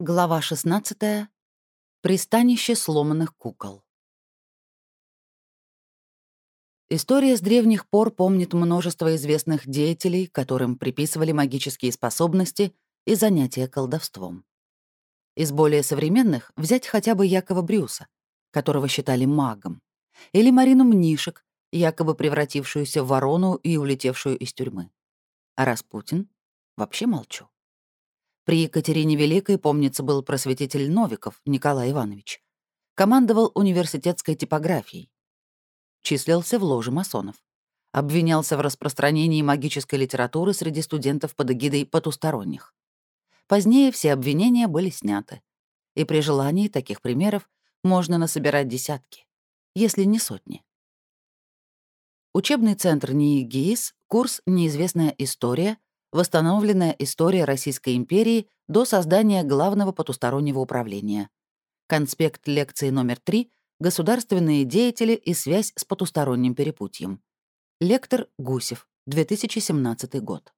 Глава 16. Пристанище сломанных кукол. История с древних пор помнит множество известных деятелей, которым приписывали магические способности и занятия колдовством. Из более современных взять хотя бы Якова Брюса, которого считали магом, или Марину Мнишек, якобы превратившуюся в ворону и улетевшую из тюрьмы. А Распутин? Вообще молчу. При Екатерине Великой, помнится, был просветитель Новиков Николай Иванович. Командовал университетской типографией. Числился в ложе масонов. Обвинялся в распространении магической литературы среди студентов под эгидой потусторонних. Позднее все обвинения были сняты. И при желании таких примеров можно насобирать десятки, если не сотни. Учебный центр НИИ курс «Неизвестная история» Восстановленная история Российской империи до создания Главного потустороннего управления. Конспект лекции номер 3 «Государственные деятели и связь с потусторонним перепутьем». Лектор Гусев, 2017 год.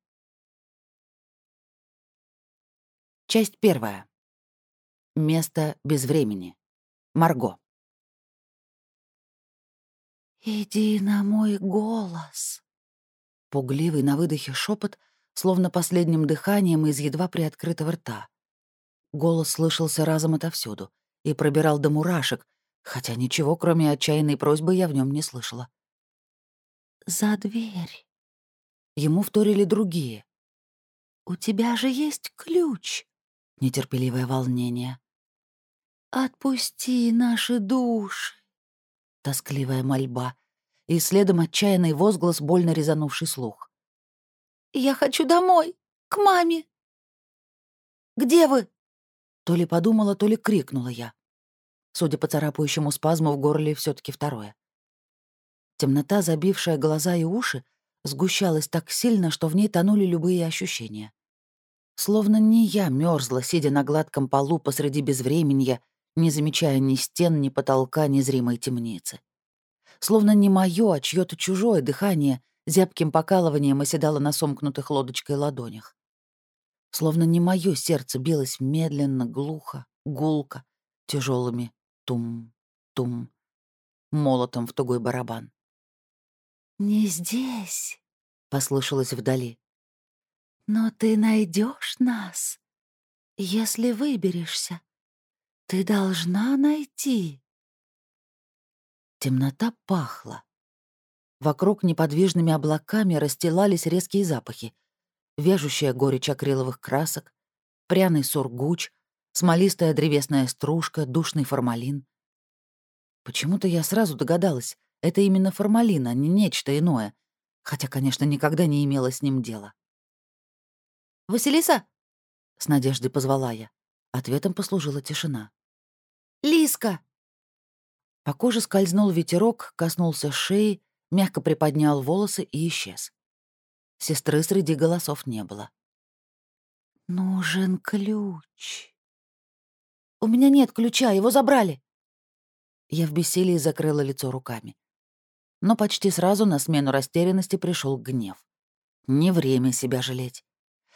Часть первая. Место без времени. Марго. «Иди на мой голос», Пугливый на выдохе шепот словно последним дыханием из едва приоткрытого рта. Голос слышался разом отовсюду и пробирал до мурашек, хотя ничего, кроме отчаянной просьбы, я в нем не слышала. «За дверь». Ему вторили другие. «У тебя же есть ключ». Нетерпеливое волнение. «Отпусти наши души». Тоскливая мольба. И следом отчаянный возглас, больно резанувший слух. Я хочу домой, к маме. Где вы? То ли подумала, то ли крикнула я. Судя по царапающему спазму в горле, все таки второе. Темнота, забившая глаза и уши, сгущалась так сильно, что в ней тонули любые ощущения. Словно не я мерзла, сидя на гладком полу посреди безвременья, не замечая ни стен, ни потолка, ни зримой темницы. Словно не мое, а чье то чужое дыхание зябким покалыванием оседала на сомкнутых лодочкой ладонях. Словно не мое сердце билось медленно, глухо, гулко, тяжелыми тум-тум, молотом в тугой барабан. «Не здесь», — послышалось вдали. «Но ты найдешь нас, если выберешься. Ты должна найти». Темнота пахла. Вокруг неподвижными облаками расстилались резкие запахи. Вяжущая горечь акриловых красок, пряный сургуч, смолистая древесная стружка, душный формалин. Почему-то я сразу догадалась, это именно формалин, а не нечто иное, хотя, конечно, никогда не имела с ним дела. «Василиса?» — с надеждой позвала я. Ответом послужила тишина. «Лиска!» По коже скользнул ветерок, коснулся шеи, мягко приподнял волосы и исчез. Сестры среди голосов не было. «Нужен ключ». «У меня нет ключа, его забрали». Я в бессилии закрыла лицо руками. Но почти сразу на смену растерянности пришел гнев. Не время себя жалеть.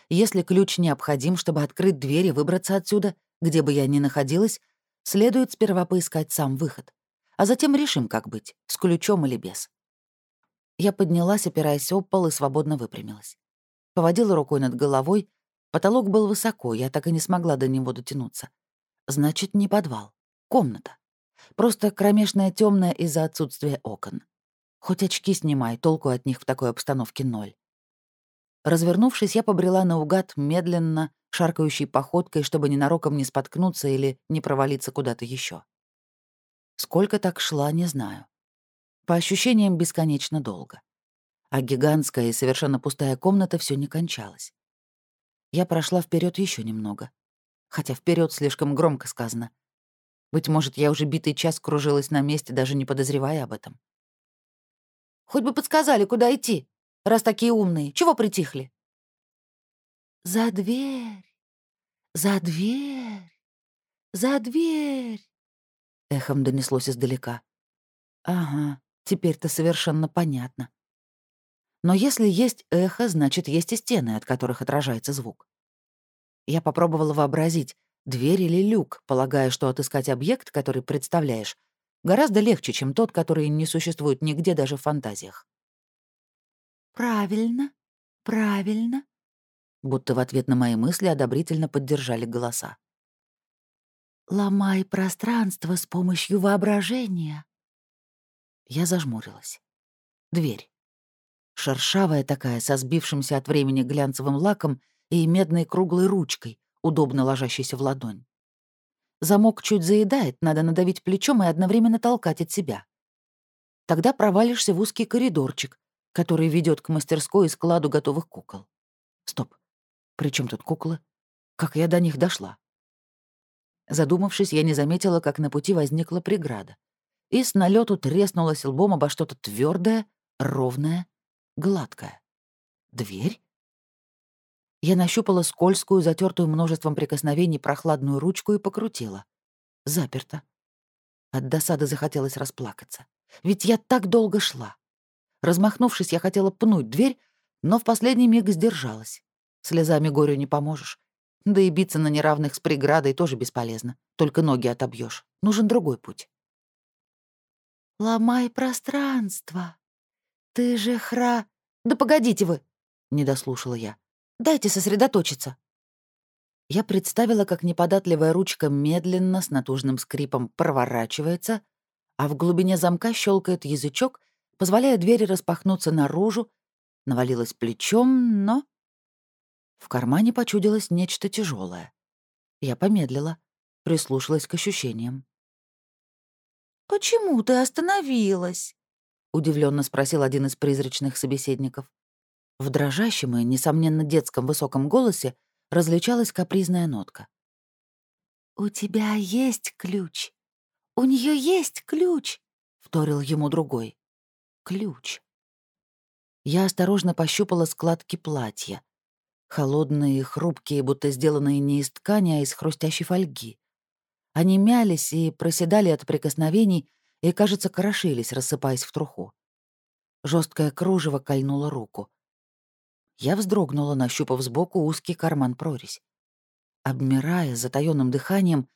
Если ключ необходим, чтобы открыть дверь и выбраться отсюда, где бы я ни находилась, следует сперва поискать сам выход. А затем решим, как быть, с ключом или без. Я поднялась, опираясь об пол, и свободно выпрямилась. Поводила рукой над головой. Потолок был высоко, я так и не смогла до него дотянуться. Значит, не подвал. Комната. Просто кромешная темная из-за отсутствия окон. Хоть очки снимай, толку от них в такой обстановке ноль. Развернувшись, я побрела наугад, медленно, шаркающей походкой, чтобы ненароком не споткнуться или не провалиться куда-то еще. Сколько так шла, не знаю. По ощущениям, бесконечно долго. А гигантская и совершенно пустая комната все не кончалась. Я прошла вперед еще немного. Хотя вперед слишком громко сказано. Быть может, я уже битый час кружилась на месте, даже не подозревая об этом. «Хоть бы подсказали, куда идти, раз такие умные. Чего притихли?» «За дверь! За дверь! За дверь!» Эхом донеслось издалека. «Ага, Теперь-то совершенно понятно. Но если есть эхо, значит, есть и стены, от которых отражается звук. Я попробовала вообразить, дверь или люк, полагая, что отыскать объект, который представляешь, гораздо легче, чем тот, который не существует нигде даже в фантазиях. «Правильно, правильно», будто в ответ на мои мысли одобрительно поддержали голоса. «Ломай пространство с помощью воображения». Я зажмурилась. Дверь. Шершавая такая, со сбившимся от времени глянцевым лаком и медной круглой ручкой, удобно ложащейся в ладонь. Замок чуть заедает, надо надавить плечом и одновременно толкать от себя. Тогда провалишься в узкий коридорчик, который ведет к мастерской и складу готовых кукол. Стоп. При чем тут куклы? Как я до них дошла? Задумавшись, я не заметила, как на пути возникла преграда. И с налету треснулась лбом обо что-то твердое, ровное, гладкое. Дверь? Я нащупала скользкую, затертую множеством прикосновений прохладную ручку и покрутила. Заперто. От досады захотелось расплакаться. Ведь я так долго шла. Размахнувшись, я хотела пнуть дверь, но в последний миг сдержалась. Слезами горю не поможешь. Да и биться на неравных с преградой тоже бесполезно. Только ноги отобьешь. Нужен другой путь. «Ломай пространство. Ты же хра...» «Да погодите вы!» — не дослушала я. Дайте сосредоточиться». Я представила, как неподатливая ручка медленно, с натужным скрипом проворачивается, а в глубине замка щелкает язычок, позволяя двери распахнуться наружу, навалилась плечом, но... В кармане почудилось нечто тяжелое. Я помедлила, прислушалась к ощущениям. «Почему ты остановилась?» — удивленно спросил один из призрачных собеседников. В дрожащем и, несомненно, детском высоком голосе различалась капризная нотка. «У тебя есть ключ. У нее есть ключ», — вторил ему другой. «Ключ». Я осторожно пощупала складки платья. Холодные хрупкие, будто сделанные не из ткани, а из хрустящей фольги. Они мялись и проседали от прикосновений и, кажется, крошились, рассыпаясь в труху. Жесткое кружево кольнуло руку. Я вздрогнула, нащупав сбоку узкий карман-прорезь. Обмирая затаённым дыханием,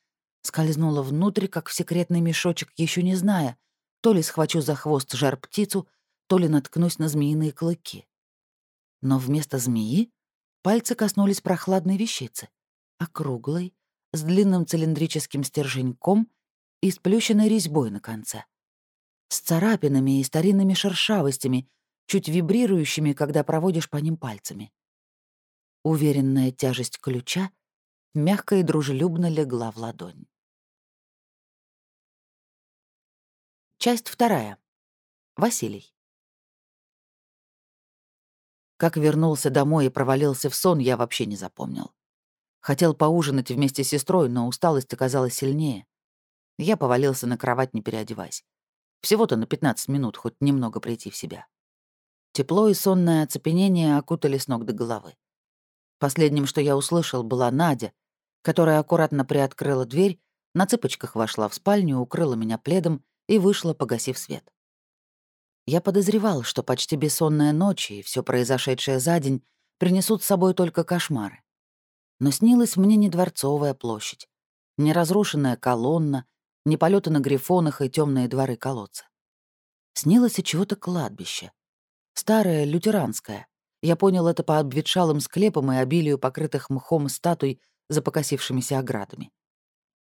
скользнула внутрь, как в секретный мешочек, еще не зная, то ли схвачу за хвост жар-птицу, то ли наткнусь на змеиные клыки. Но вместо змеи пальцы коснулись прохладной вещицы, округлой, с длинным цилиндрическим стерженьком и сплющенной резьбой на конце. С царапинами и старинными шершавостями, чуть вибрирующими, когда проводишь по ним пальцами. Уверенная тяжесть ключа мягко и дружелюбно легла в ладонь. Часть вторая. Василий. Как вернулся домой и провалился в сон, я вообще не запомнил. Хотел поужинать вместе с сестрой, но усталость оказалась сильнее. Я повалился на кровать, не переодеваясь. Всего-то на 15 минут хоть немного прийти в себя. Тепло и сонное оцепенение окутали с ног до головы. Последним, что я услышал, была Надя, которая аккуратно приоткрыла дверь, на цыпочках вошла в спальню, укрыла меня пледом и вышла, погасив свет. Я подозревал, что почти бессонная ночь и все произошедшее за день принесут с собой только кошмары. Но снилась мне не Дворцовая площадь, не разрушенная колонна, не полеты на грифонах и темные дворы колодца. Снилось и чего-то кладбище, Старая, лютеранская. Я понял это по обветшалым склепам и обилию покрытых мхом статуй за покосившимися оградами.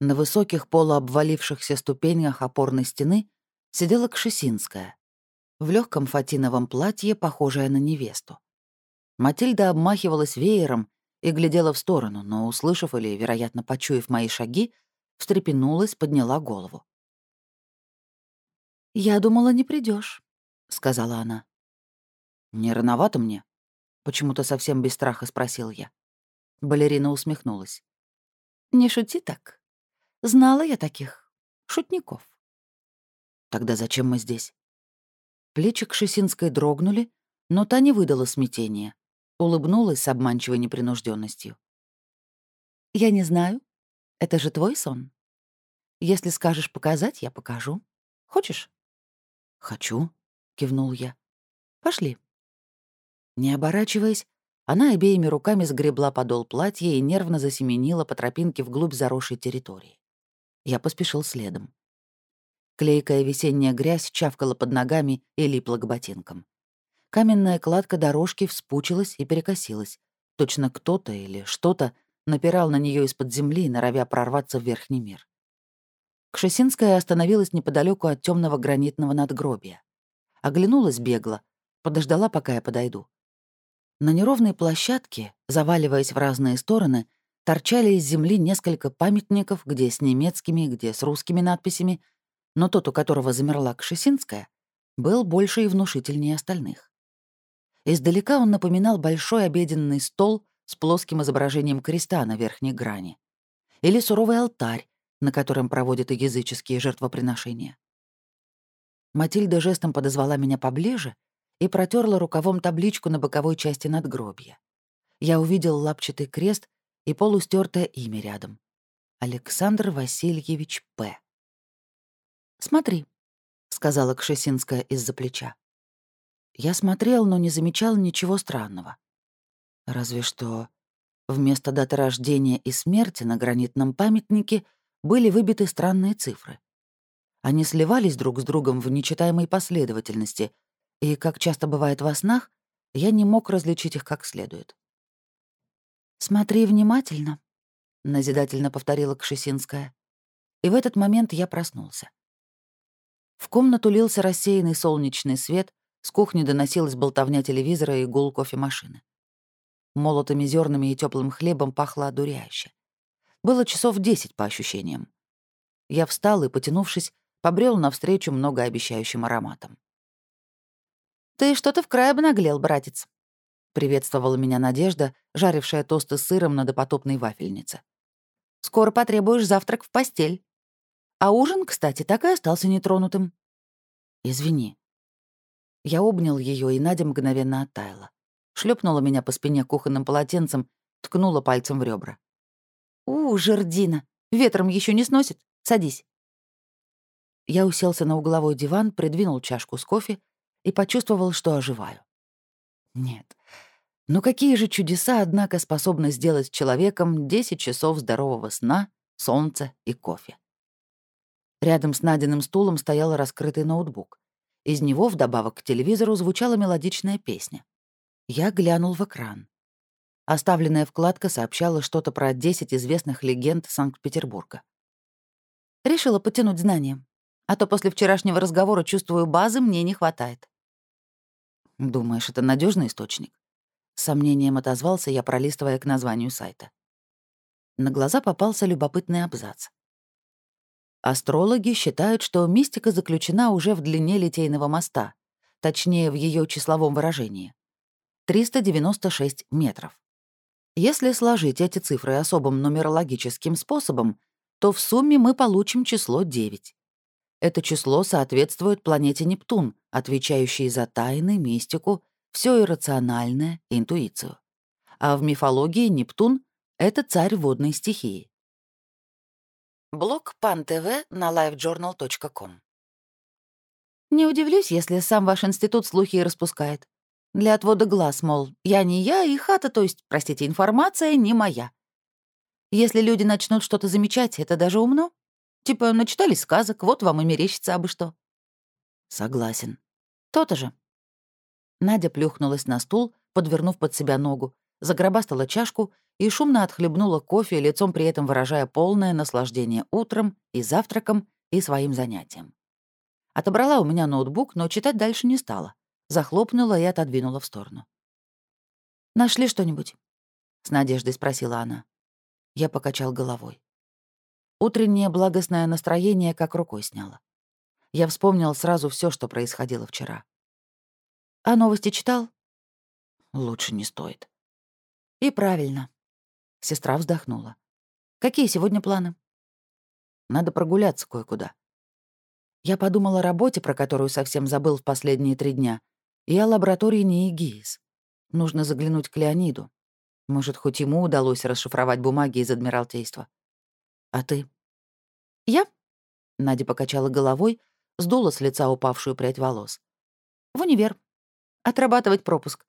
На высоких полуобвалившихся ступенях опорной стены сидела Кшесинская, в легком фатиновом платье, похожая на невесту. Матильда обмахивалась веером и глядела в сторону, но, услышав или, вероятно, почуяв мои шаги, встрепенулась, подняла голову. «Я думала, не придешь, сказала она. «Не рановато мне?» — почему-то совсем без страха спросил я. Балерина усмехнулась. «Не шути так. Знала я таких. Шутников». «Тогда зачем мы здесь?» Плечи Кшесинской дрогнули, но та не выдала смятения. Улыбнулась с обманчивой непринужденностью. «Я не знаю. Это же твой сон. Если скажешь показать, я покажу. Хочешь?» «Хочу», — кивнул я. «Пошли». Не оборачиваясь, Она обеими руками сгребла подол платья и нервно засеменила по тропинке вглубь заросшей территории. Я поспешил следом. Клейкая весенняя грязь чавкала под ногами и липла к ботинкам. Каменная кладка дорожки вспучилась и перекосилась. Точно кто-то или что-то напирал на нее из-под земли, норовя прорваться в верхний мир. Кшесинская остановилась неподалеку от темного гранитного надгробия. Оглянулась бегло, подождала, пока я подойду. На неровной площадке, заваливаясь в разные стороны, торчали из земли несколько памятников, где с немецкими, где с русскими надписями, но тот, у которого замерла Кшесинская, был больше и внушительнее остальных. Издалека он напоминал большой обеденный стол с плоским изображением креста на верхней грани. Или суровый алтарь, на котором проводят языческие жертвоприношения. Матильда жестом подозвала меня поближе и протерла рукавом табличку на боковой части надгробья. Я увидел лапчатый крест и полустертое имя рядом. Александр Васильевич П. «Смотри», — сказала Кшесинская из-за плеча. Я смотрел, но не замечал ничего странного. Разве что вместо даты рождения и смерти на гранитном памятнике были выбиты странные цифры. Они сливались друг с другом в нечитаемой последовательности, и, как часто бывает во снах, я не мог различить их как следует. «Смотри внимательно», — назидательно повторила Кшесинская. И в этот момент я проснулся. В комнату лился рассеянный солнечный свет, с кухни доносилась болтовня телевизора и гул кофемашины. Молотыми зернами и теплым хлебом пахло одуряюще. Было часов десять по ощущениям. Я встал и, потянувшись, побрел навстречу многообещающим ароматам. «Ты что-то в край обнаглел, братец», — приветствовала меня Надежда, жарившая тосты с сыром на допотопной вафельнице. «Скоро потребуешь завтрак в постель. А ужин, кстати, так и остался нетронутым». «Извини». Я обнял ее, и Надя мгновенно оттаяла шлепнула меня по спине кухонным полотенцем, ткнула пальцем в ребра. «У, жердина! Ветром еще не сносит? Садись!» Я уселся на угловой диван, придвинул чашку с кофе и почувствовал, что оживаю. Нет. Но какие же чудеса, однако, способны сделать человеком 10 часов здорового сна, солнца и кофе. Рядом с Надиным стулом стоял раскрытый ноутбук. Из него, вдобавок к телевизору, звучала мелодичная песня. Я глянул в экран. Оставленная вкладка сообщала что-то про 10 известных легенд Санкт-Петербурга. Решила потянуть знания. А то после вчерашнего разговора чувствую, базы мне не хватает. Думаешь, это надежный источник? С сомнением отозвался я, пролистывая к названию сайта. На глаза попался любопытный абзац. Астрологи считают, что мистика заключена уже в длине Литейного моста, точнее, в ее числовом выражении. 396 метров. Если сложить эти цифры особым нумерологическим способом, то в сумме мы получим число 9. Это число соответствует планете Нептун, отвечающей за тайны, мистику, все иррациональное, интуицию. А в мифологии Нептун — это царь водной стихии. Блог ПанТВ на livejournal.com Не удивлюсь, если сам ваш институт слухи и распускает. Для отвода глаз, мол, я не я, и хата, то есть, простите, информация не моя. Если люди начнут что-то замечать, это даже умно. Типа, начитали сказок, вот вам и мерещится абы что. Согласен. То-то же. Надя плюхнулась на стул, подвернув под себя ногу, загробастала чашку и шумно отхлебнула кофе, лицом при этом выражая полное наслаждение утром и завтраком и своим занятием. Отобрала у меня ноутбук, но читать дальше не стала захлопнула и отодвинула в сторону. «Нашли что-нибудь?» — с надеждой спросила она. Я покачал головой. Утреннее благостное настроение как рукой сняло. Я вспомнил сразу все, что происходило вчера. «А новости читал?» «Лучше не стоит». «И правильно». Сестра вздохнула. «Какие сегодня планы?» «Надо прогуляться кое-куда». Я подумал о работе, про которую совсем забыл в последние три дня, и о лаборатории НИИГИИС. Нужно заглянуть к Леониду. Может, хоть ему удалось расшифровать бумаги из Адмиралтейства. А ты? Я? Надя покачала головой, сдула с лица упавшую прядь волос. В универ. Отрабатывать пропуск.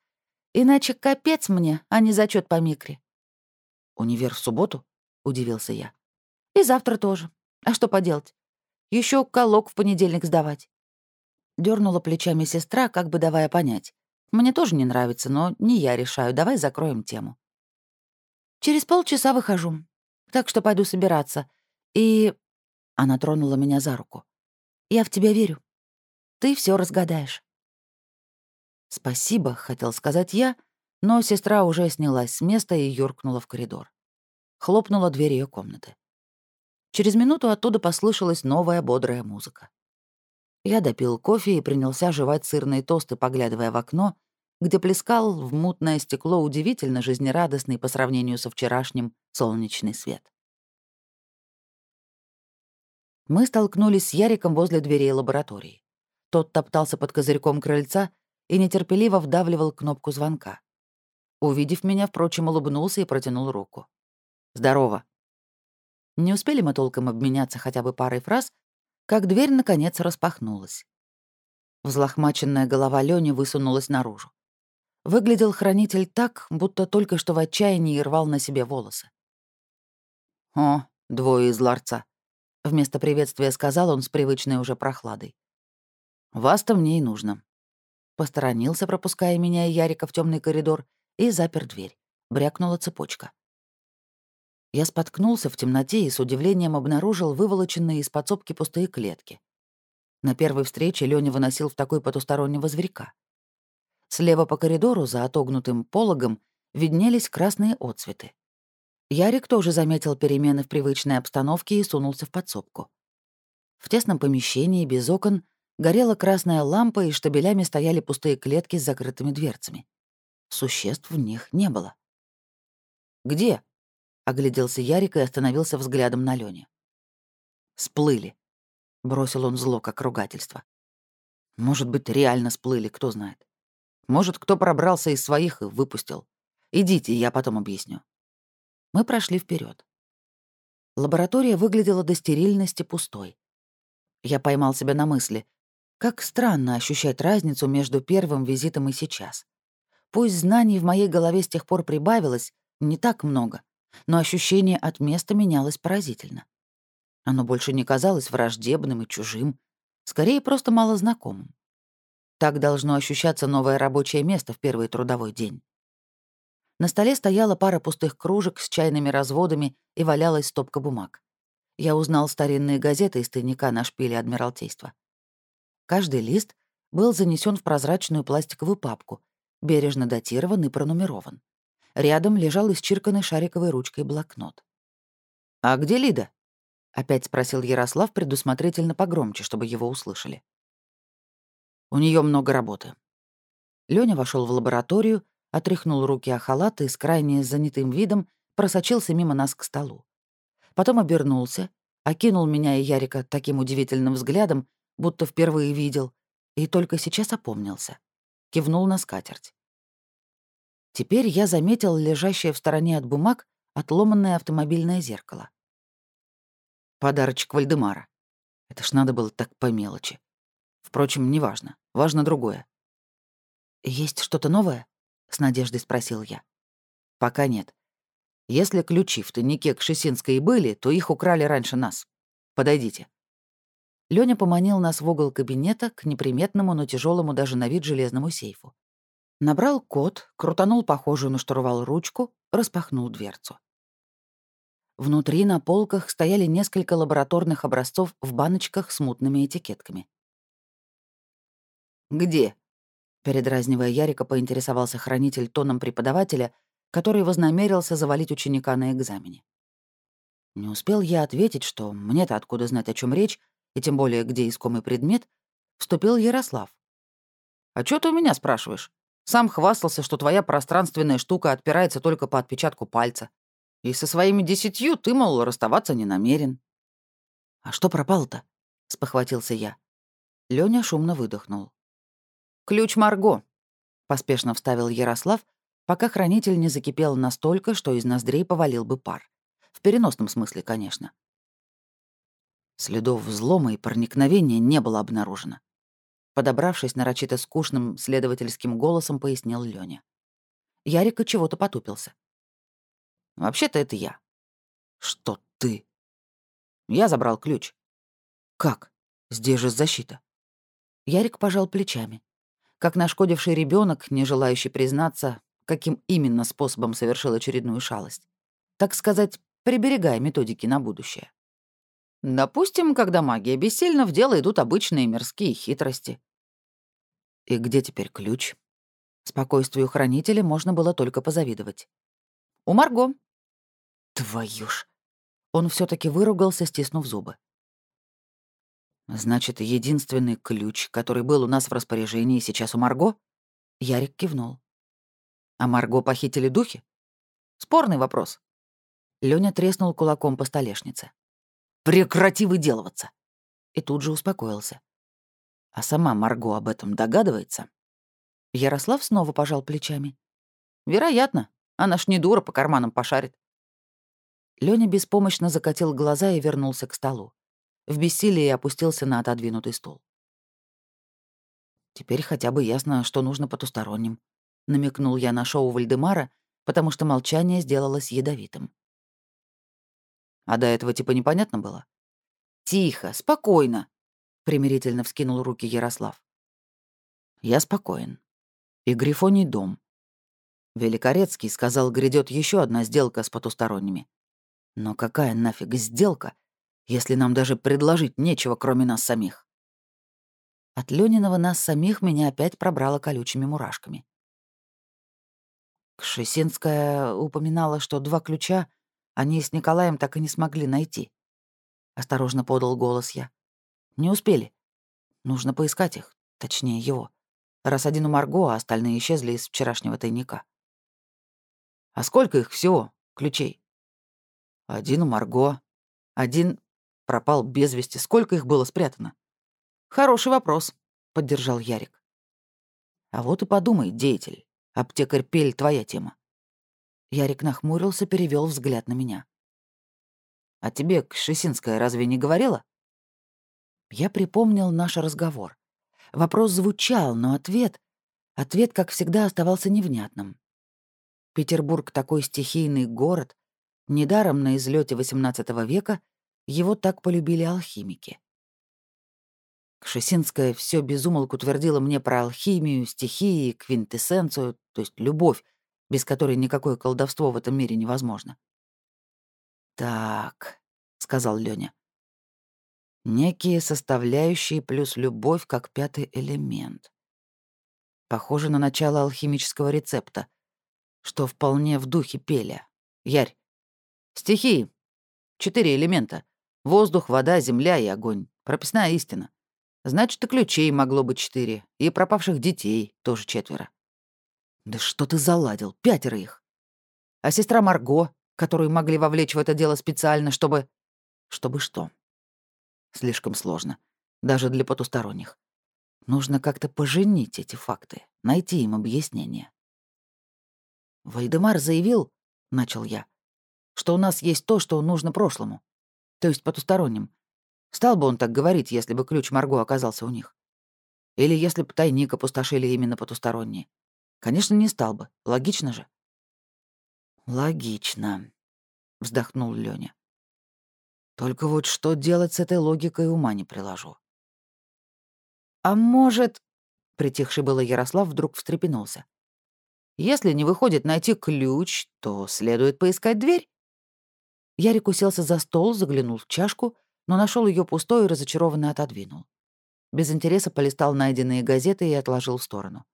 Иначе капец мне, а не зачет по микре. «Универ в субботу?» — удивился я. «И завтра тоже. А что поделать? Еще колок в понедельник сдавать». Дернула плечами сестра, как бы давая понять. «Мне тоже не нравится, но не я решаю. Давай закроем тему». «Через полчаса выхожу, так что пойду собираться. И...» Она тронула меня за руку. «Я в тебя верю. Ты все разгадаешь». «Спасибо», — хотел сказать я, но сестра уже снялась с места и юркнула в коридор. Хлопнула дверь ее комнаты. Через минуту оттуда послышалась новая бодрая музыка. Я допил кофе и принялся жевать сырные тосты, поглядывая в окно, где плескал в мутное стекло удивительно жизнерадостный по сравнению со вчерашним солнечный свет. Мы столкнулись с Яриком возле дверей лаборатории. Тот топтался под козырьком крыльца и нетерпеливо вдавливал кнопку звонка. Увидев меня, впрочем, улыбнулся и протянул руку. «Здорово», не успели мы толком обменяться хотя бы парой фраз, как дверь, наконец, распахнулась. Взлохмаченная голова Лёни высунулась наружу. Выглядел хранитель так, будто только что в отчаянии рвал на себе волосы. «О, двое из ларца», — вместо приветствия сказал он с привычной уже прохладой. «Вас-то мне и нужно». Посторонился, пропуская меня и Ярика в темный коридор, и запер дверь. Брякнула цепочка. Я споткнулся в темноте и с удивлением обнаружил выволоченные из подсобки пустые клетки. На первой встрече Лёня выносил в такой потустороннего зверька. Слева по коридору, за отогнутым пологом, виднелись красные отцветы. Ярик тоже заметил перемены в привычной обстановке и сунулся в подсобку. В тесном помещении, без окон, горела красная лампа, и штабелями стояли пустые клетки с закрытыми дверцами. Существ в них не было. «Где?» Огляделся Ярик и остановился взглядом на Лёне. «Сплыли», — бросил он зло, как ругательство. «Может быть, реально сплыли, кто знает. Может, кто пробрался из своих и выпустил. Идите, я потом объясню». Мы прошли вперед. Лаборатория выглядела до стерильности пустой. Я поймал себя на мысли, как странно ощущать разницу между первым визитом и сейчас. Пусть знаний в моей голове с тех пор прибавилось, не так много, но ощущение от места менялось поразительно. Оно больше не казалось враждебным и чужим, скорее просто малознакомым. Так должно ощущаться новое рабочее место в первый трудовой день. На столе стояла пара пустых кружек с чайными разводами и валялась стопка бумаг. Я узнал старинные газеты из тайника на шпиле Адмиралтейства. Каждый лист был занесен в прозрачную пластиковую папку, бережно датирован и пронумерован. Рядом лежал исчирканный шариковой ручкой блокнот. «А где Лида?» — опять спросил Ярослав предусмотрительно погромче, чтобы его услышали. «У нее много работы». Лёня вошел в лабораторию, отряхнул руки о халат и с крайне занятым видом просочился мимо нас к столу. Потом обернулся, окинул меня и Ярика таким удивительным взглядом, будто впервые видел, и только сейчас опомнился. Кивнул на скатерть. Теперь я заметил лежащее в стороне от бумаг отломанное автомобильное зеркало. Подарочек Вальдемара. Это ж надо было так по мелочи. Впрочем, неважно. Важно другое. «Есть что-то новое?» — с надеждой спросил я. «Пока нет. Если ключи в тайнике к Шесинской были, то их украли раньше нас. Подойдите». Лёня поманил нас в угол кабинета к неприметному, но тяжелому даже на вид железному сейфу. Набрал код, крутанул похожую на штурвал ручку, распахнул дверцу. Внутри на полках стояли несколько лабораторных образцов в баночках с мутными этикетками. «Где?» — передразнивая Ярика, поинтересовался хранитель тоном преподавателя, который вознамерился завалить ученика на экзамене. Не успел я ответить, что мне-то откуда знать, о чем речь, и тем более, где искомый предмет, вступил Ярослав. «А чё ты у меня спрашиваешь? Сам хвастался, что твоя пространственная штука отпирается только по отпечатку пальца. И со своими десятью ты, мол, расставаться не намерен. «А что пропало-то?» — спохватился я. Лёня шумно выдохнул. «Ключ Марго», — поспешно вставил Ярослав, пока хранитель не закипел настолько, что из ноздрей повалил бы пар. В переносном смысле, конечно. Следов взлома и проникновения не было обнаружено. Подобравшись нарочито скучным следовательским голосом, пояснил Лёня. Ярик от чего-то потупился. «Вообще-то это я». «Что ты?» «Я забрал ключ». «Как? Здесь же защита». Ярик пожал плечами. Как нашкодивший ребенок, не желающий признаться, каким именно способом совершил очередную шалость. Так сказать, приберегая методики на будущее. Допустим, когда магия бессильна, в дело идут обычные мирские хитрости. И где теперь ключ? Спокойствию хранителя можно было только позавидовать. У Марго. Твою ж. Он все таки выругался, стиснув зубы. Значит, единственный ключ, который был у нас в распоряжении, сейчас у Марго? Ярик кивнул. А Марго похитили духи? Спорный вопрос. Лёня треснул кулаком по столешнице. «Прекрати выделываться!» И тут же успокоился. А сама Марго об этом догадывается? Ярослав снова пожал плечами. «Вероятно. Она ж не дура, по карманам пошарит». Лёня беспомощно закатил глаза и вернулся к столу. В бессилии опустился на отодвинутый стул. «Теперь хотя бы ясно, что нужно потусторонним», — намекнул я на шоу Вальдемара, потому что молчание сделалось ядовитым. «А до этого типа непонятно было?» «Тихо, спокойно», — примирительно вскинул руки Ярослав. «Я спокоен. И Грифоний дом. Великорецкий сказал, грядет еще одна сделка с потусторонними. Но какая нафиг сделка, если нам даже предложить нечего, кроме нас самих? От Лёниного нас самих меня опять пробрало колючими мурашками. Кшесинская упоминала, что два ключа они с Николаем так и не смогли найти. Осторожно подал голос я. Не успели. Нужно поискать их, точнее его. Раз один у Марго, а остальные исчезли из вчерашнего тайника. А сколько их всего, ключей? Один у Марго. Один пропал без вести. Сколько их было спрятано? Хороший вопрос, поддержал Ярик. А вот и подумай, деятель. Аптекарь Пель — твоя тема. Ярик нахмурился, перевел взгляд на меня. «А тебе Кшесинская разве не говорила?» Я припомнил наш разговор. Вопрос звучал, но ответ... Ответ, как всегда, оставался невнятным. Петербург — такой стихийный город. Недаром на излете XVIII века его так полюбили алхимики. Кшесинская все безумолку твердила мне про алхимию, стихии, квинтэссенцию, то есть любовь, без которой никакое колдовство в этом мире невозможно. «Так», — сказал Лёня. Некие составляющие плюс любовь как пятый элемент. Похоже на начало алхимического рецепта, что вполне в духе пеля. Ярь. Стихии. Четыре элемента. Воздух, вода, земля и огонь. Прописная истина. Значит, и ключей могло быть четыре, и пропавших детей тоже четверо. Да что ты заладил? Пятеро их. А сестра Марго, которую могли вовлечь в это дело специально, чтобы... Чтобы что? Слишком сложно. Даже для потусторонних. Нужно как-то поженить эти факты, найти им объяснение. «Вальдемар заявил, — начал я, — что у нас есть то, что нужно прошлому, то есть потусторонним. Стал бы он так говорить, если бы ключ Марго оказался у них? Или если бы тайник опустошили именно потусторонние? Конечно, не стал бы. Логично же. «Логично», — вздохнул Лёня. Только вот что делать с этой логикой ума не приложу. «А может...» — притихший было Ярослав вдруг встрепенулся. «Если не выходит найти ключ, то следует поискать дверь». Ярик уселся за стол, заглянул в чашку, но нашел ее пустой и разочарованно отодвинул. Без интереса полистал найденные газеты и отложил в сторону.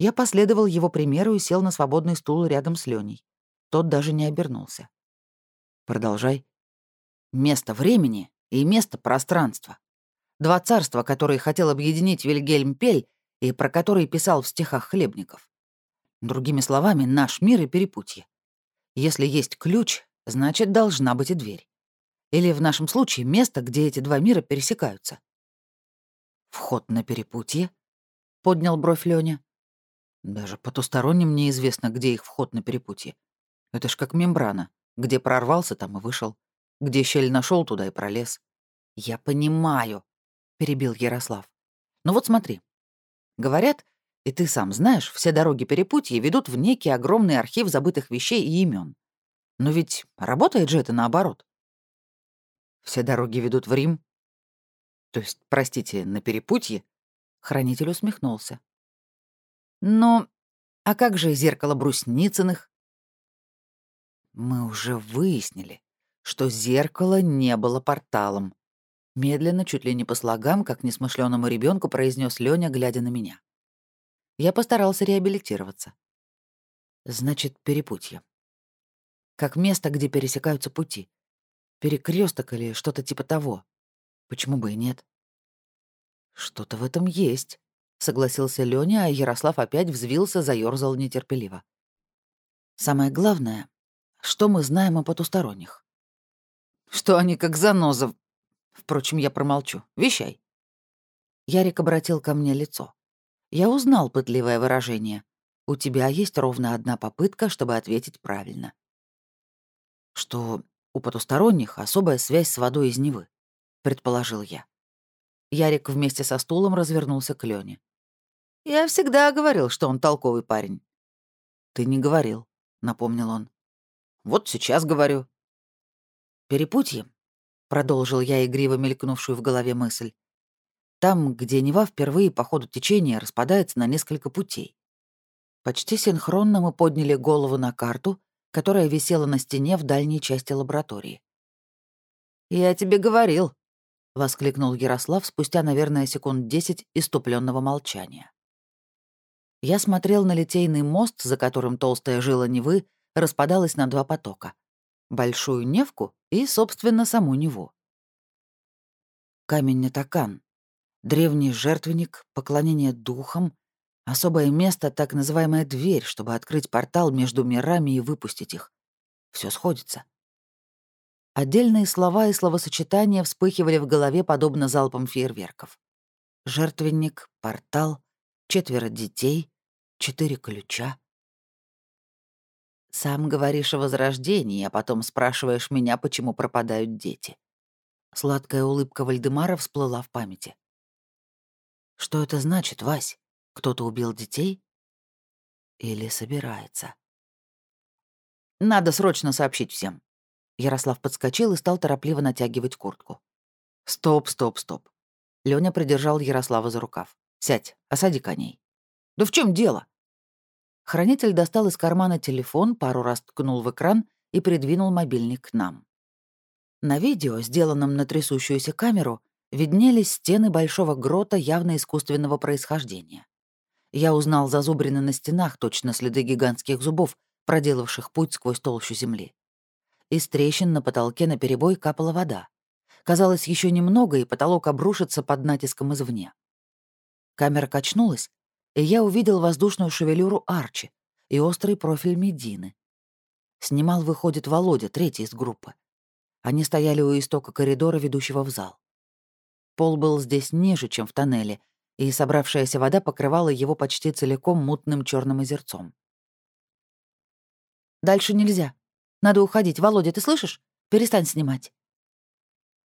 Я последовал его примеру и сел на свободный стул рядом с Леней. Тот даже не обернулся. «Продолжай», Место времени и место пространства. Два царства, которые хотел объединить Вильгельм Пель и про которые писал в стихах Хлебников. Другими словами, наш мир и перепутье. Если есть ключ, значит, должна быть и дверь. Или в нашем случае место, где эти два мира пересекаются. «Вход на перепутье?» — поднял бровь Лёня. «Даже потусторонним неизвестно, где их вход на перепутье. Это ж как мембрана. Где прорвался, там и вышел. Где щель нашел, туда и пролез. Я понимаю, перебил Ярослав. Ну вот смотри. Говорят, И ты сам знаешь, все дороги перепутья ведут в некий огромный архив забытых вещей и имен. Но ведь работает же это наоборот. Все дороги ведут в Рим. То есть, простите, на перепутье? Хранитель усмехнулся. Но а как же зеркало Брусницыных? Мы уже выяснили, что зеркало не было порталом. Медленно, чуть ли не по слогам, как несмышленному ребенку, произнес Лёня, глядя на меня. Я постарался реабилитироваться. Значит, перепутье. Как место, где пересекаются пути. Перекресток или что-то типа того. Почему бы и нет? Что-то в этом есть, согласился Лёня, а Ярослав опять взвился, заёрзал нетерпеливо. Самое главное, что мы знаем о потусторонних? Что они как заноза. Впрочем, я промолчу. Вещай. Ярик обратил ко мне лицо. Я узнал пытливое выражение. У тебя есть ровно одна попытка, чтобы ответить правильно. Что у потусторонних особая связь с водой из Невы, предположил я. Ярик вместе со стулом развернулся к Лёне. Я всегда говорил, что он толковый парень. Ты не говорил, напомнил он. Вот сейчас говорю. Перепутье, продолжил я игриво мелькнувшую в голове мысль. Там, где Нева впервые по ходу течения распадается на несколько путей. Почти синхронно мы подняли голову на карту, которая висела на стене в дальней части лаборатории. «Я тебе говорил», — воскликнул Ярослав спустя, наверное, секунд десять иступленного молчания. Я смотрел на литейный мост, за которым толстая жила Невы распадалась на два потока — Большую Невку и, собственно, саму Неву. Камень-Натакан, Древний жертвенник, поклонение духам, особое место, так называемая дверь, чтобы открыть портал между мирами и выпустить их. Все сходится. Отдельные слова и словосочетания вспыхивали в голове подобно залпам фейерверков. Жертвенник, портал, четверо детей, четыре ключа. Сам говоришь о возрождении, а потом спрашиваешь меня, почему пропадают дети. Сладкая улыбка Вальдемара всплыла в памяти. Что это значит, Вась? Кто-то убил детей? Или собирается? Надо срочно сообщить всем. Ярослав подскочил и стал торопливо натягивать куртку. Стоп, стоп, стоп. Лёня придержал Ярослава за рукав. Сядь, осади коней. Да в чем дело? Хранитель достал из кармана телефон, пару раз ткнул в экран и придвинул мобильник к нам. На видео, сделанном на трясущуюся камеру, виднелись стены большого грота явно искусственного происхождения. Я узнал зазубрины на стенах, точно следы гигантских зубов, проделавших путь сквозь толщу земли. Из трещин на потолке наперебой капала вода. Казалось, еще немного, и потолок обрушится под натиском извне. Камера качнулась, и я увидел воздушную шевелюру Арчи и острый профиль Медины. Снимал, выходит, Володя, третий из группы. Они стояли у истока коридора, ведущего в зал. Пол был здесь ниже, чем в тоннеле, и собравшаяся вода покрывала его почти целиком мутным черным озерцом. «Дальше нельзя. Надо уходить. Володя, ты слышишь? Перестань снимать».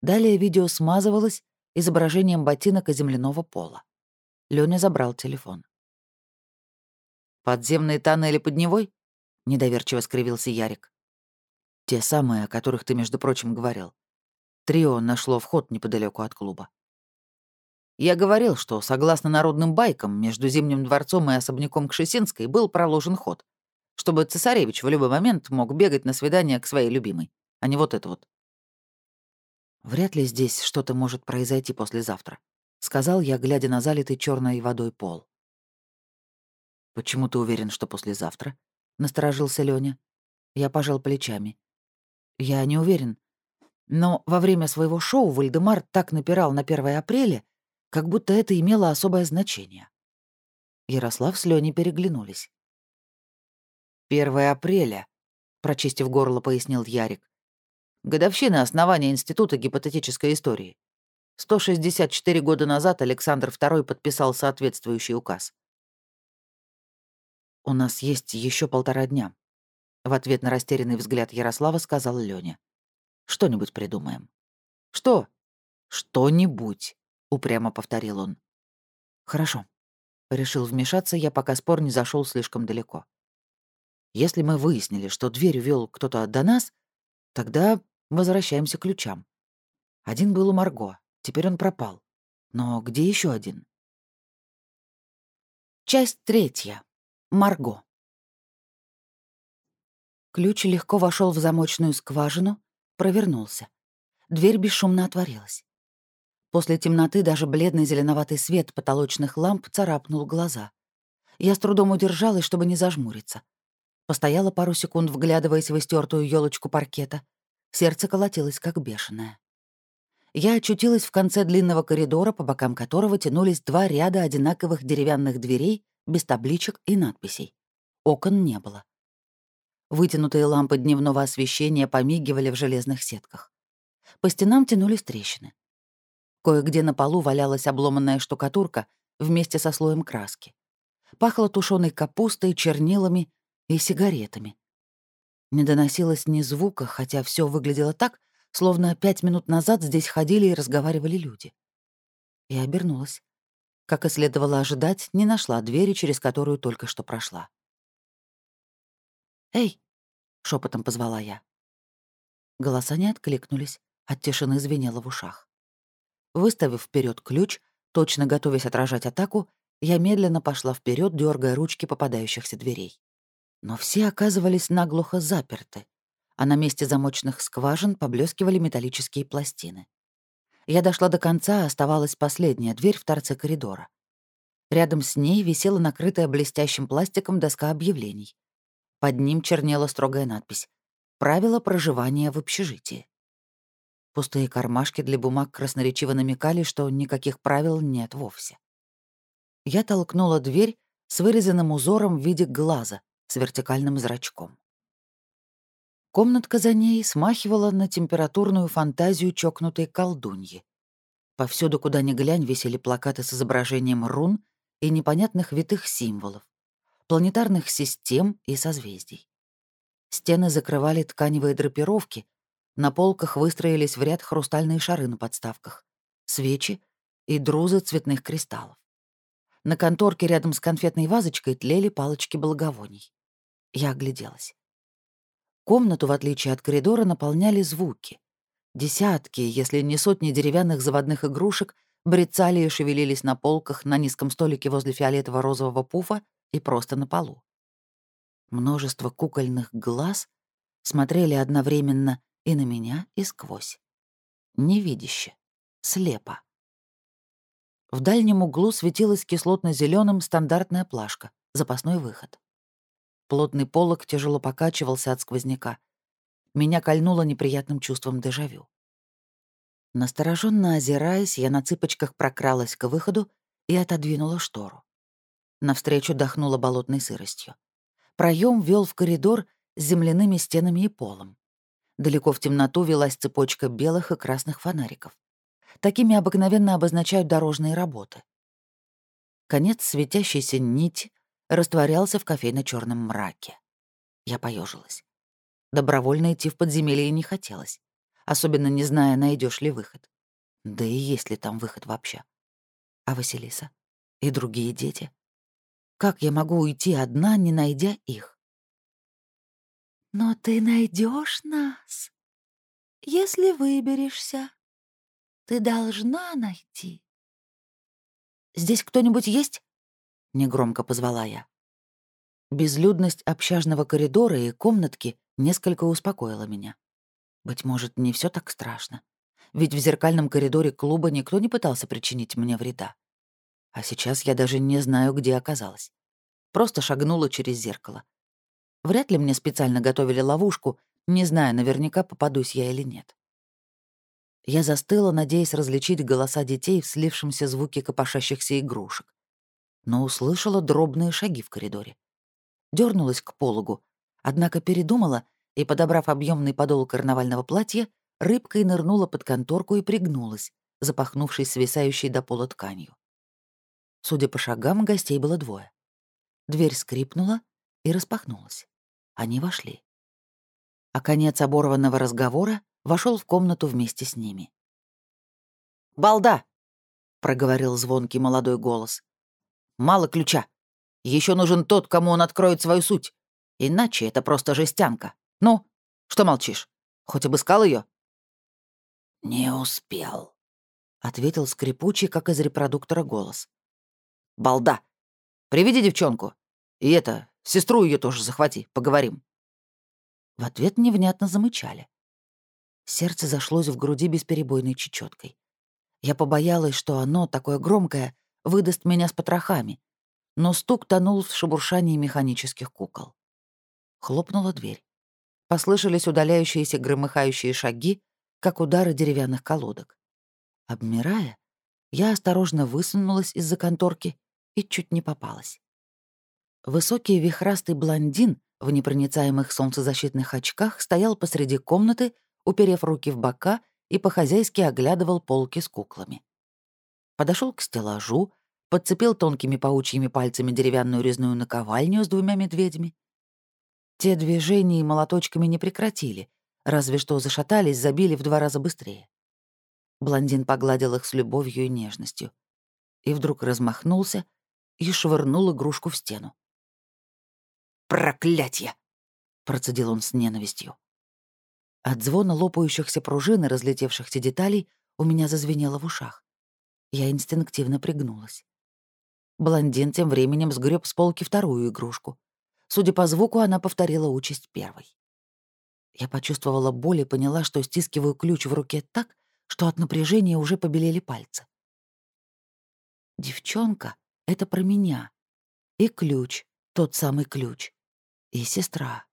Далее видео смазывалось изображением ботинок и земляного пола. Лёня забрал телефон. «Подземные тоннели под Невой?» — недоверчиво скривился Ярик. «Те самые, о которых ты, между прочим, говорил. Трио нашло вход неподалеку от клуба. Я говорил, что, согласно народным байкам, между Зимним дворцом и особняком Кшесинской был проложен ход, чтобы цесаревич в любой момент мог бегать на свидание к своей любимой, а не вот это вот. «Вряд ли здесь что-то может произойти послезавтра», — сказал я, глядя на залитый черной водой пол. «Почему ты уверен, что послезавтра?» — насторожился Лёня. Я пожал плечами. «Я не уверен. Но во время своего шоу Вальдемар так напирал на 1 апреля, как будто это имело особое значение. Ярослав с Лёней переглянулись. «1 апреля», — прочистив горло, пояснил Ярик. «Годовщина основания Института гипотетической истории. 164 года назад Александр II подписал соответствующий указ. «У нас есть еще полтора дня», — в ответ на растерянный взгляд Ярослава сказал Лёня. «Что-нибудь придумаем». «Что?» «Что-нибудь», упрямо повторил он. Хорошо. Решил вмешаться я, пока спор не зашел слишком далеко. Если мы выяснили, что дверь вел кто-то до нас, тогда возвращаемся к ключам. Один был у Марго, теперь он пропал. Но где еще один? Часть третья. Марго. Ключ легко вошел в замочную скважину, провернулся. Дверь бесшумно отворилась. После темноты даже бледный зеленоватый свет потолочных ламп царапнул глаза. Я с трудом удержалась, чтобы не зажмуриться. Постояла пару секунд, вглядываясь в истертую елочку паркета. Сердце колотилось, как бешеное. Я очутилась в конце длинного коридора, по бокам которого тянулись два ряда одинаковых деревянных дверей без табличек и надписей. Окон не было. Вытянутые лампы дневного освещения помигивали в железных сетках. По стенам тянулись трещины. Кое-где на полу валялась обломанная штукатурка вместе со слоем краски. Пахло тушеной капустой, чернилами и сигаретами. Не доносилось ни звука, хотя все выглядело так, словно пять минут назад здесь ходили и разговаривали люди. Я обернулась. Как и следовало ожидать, не нашла двери, через которую только что прошла. «Эй!» — шепотом позвала я. Голоса не откликнулись, от тишины звенело в ушах. Выставив вперед ключ, точно готовясь отражать атаку, я медленно пошла вперед, дергая ручки попадающихся дверей. Но все оказывались наглухо заперты, а на месте замочных скважин поблескивали металлические пластины. Я дошла до конца, оставалась последняя дверь в торце коридора. Рядом с ней висела накрытая блестящим пластиком доска объявлений. Под ним чернела строгая надпись «Правила проживания в общежитии». Пустые кармашки для бумаг красноречиво намекали, что никаких правил нет вовсе. Я толкнула дверь с вырезанным узором в виде глаза с вертикальным зрачком. Комнатка за ней смахивала на температурную фантазию чокнутой колдуньи. Повсюду, куда ни глянь, висели плакаты с изображением рун и непонятных витых символов, планетарных систем и созвездий. Стены закрывали тканевые драпировки, на полках выстроились в ряд хрустальные шары на подставках, свечи и друзы цветных кристаллов. На конторке рядом с конфетной вазочкой тлели палочки благовоний. Я огляделась. Комнату, в отличие от коридора, наполняли звуки. Десятки, если не сотни деревянных заводных игрушек брецали и шевелились на полках на низком столике возле фиолетово-розового пуфа и просто на полу. Множество кукольных глаз смотрели одновременно и на меня, и сквозь. Невидяще, слепо. В дальнем углу светилась кислотно зеленым стандартная плашка, запасной выход. Плотный полог тяжело покачивался от сквозняка. Меня кольнуло неприятным чувством дежавю. Настороженно озираясь, я на цыпочках прокралась к выходу и отодвинула штору. Навстречу дохнула болотной сыростью. Проем вел в коридор с земляными стенами и полом. Далеко в темноту велась цепочка белых и красных фонариков. Такими обыкновенно обозначают дорожные работы. Конец светящейся нити растворялся в кофейно черном мраке. Я поежилась. Добровольно идти в подземелье не хотелось, особенно не зная, найдешь ли выход. Да и есть ли там выход вообще. А Василиса? И другие дети? Как я могу уйти одна, не найдя их? Но ты найдешь нас, если выберешься. Ты должна найти. «Здесь кто-нибудь есть?» — негромко позвала я. Безлюдность общажного коридора и комнатки несколько успокоила меня. Быть может, не все так страшно. Ведь в зеркальном коридоре клуба никто не пытался причинить мне вреда. А сейчас я даже не знаю, где оказалась. Просто шагнула через зеркало. Вряд ли мне специально готовили ловушку, не зная наверняка, попадусь я или нет. Я застыла, надеясь различить голоса детей в слившемся звуке копошащихся игрушек. Но услышала дробные шаги в коридоре. Дёрнулась к пологу, однако передумала и, подобрав объемный подол карнавального платья, рыбкой нырнула под конторку и пригнулась, запахнувшись свисающей до пола тканью. Судя по шагам, гостей было двое. Дверь скрипнула и распахнулась. Они вошли. А конец оборванного разговора вошел в комнату вместе с ними. «Балда!» — проговорил звонкий молодой голос. Мало ключа. Еще нужен тот, кому он откроет свою суть. Иначе это просто жестянка. Ну, что молчишь? Хоть обыскал ее? «Не успел», — ответил скрипучий, как из репродуктора, голос. «Балда! Приведи девчонку. И это, сестру ее тоже захвати, поговорим». В ответ невнятно замычали. Сердце зашлось в груди бесперебойной чечеткой. Я побоялась, что оно, такое громкое, выдаст меня с потрохами, но стук тонул в шебуршании механических кукол. Хлопнула дверь. Послышались удаляющиеся громыхающие шаги, как удары деревянных колодок. Обмирая, я осторожно высунулась из-за конторки и чуть не попалась. Высокий вихрастый блондин в непроницаемых солнцезащитных очках стоял посреди комнаты, уперев руки в бока и по-хозяйски оглядывал полки с куклами. Подошел к стеллажу, подцепил тонкими паучьими пальцами деревянную резную наковальню с двумя медведями. Те движения и молоточками не прекратили, разве что зашатались, забили в два раза быстрее. Блондин погладил их с любовью и нежностью. И вдруг размахнулся и швырнул игрушку в стену. «Проклятье!» — процедил он с ненавистью. От звона лопающихся пружин и разлетевшихся деталей у меня зазвенело в ушах. Я инстинктивно пригнулась. Блондин тем временем сгреб с полки вторую игрушку. Судя по звуку, она повторила участь первой. Я почувствовала боль и поняла, что стискиваю ключ в руке так, что от напряжения уже побелели пальцы. Девчонка — это про меня. И ключ, тот самый ключ. И сестра.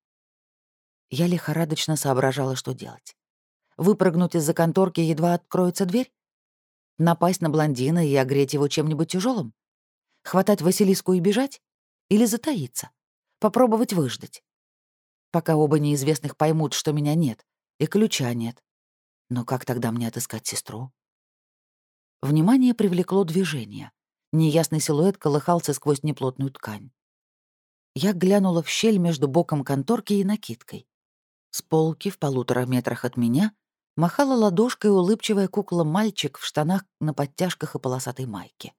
Я лихорадочно соображала, что делать. Выпрыгнуть из-за конторки, едва откроется дверь? Напасть на блондина и огреть его чем-нибудь тяжелым? Хватать Василиску и бежать? Или затаиться? Попробовать выждать? Пока оба неизвестных поймут, что меня нет, и ключа нет. Но как тогда мне отыскать сестру? Внимание привлекло движение. Неясный силуэт колыхался сквозь неплотную ткань. Я глянула в щель между боком конторки и накидкой. С полки в полутора метрах от меня махала ладошкой улыбчивая кукла-мальчик в штанах на подтяжках и полосатой майке.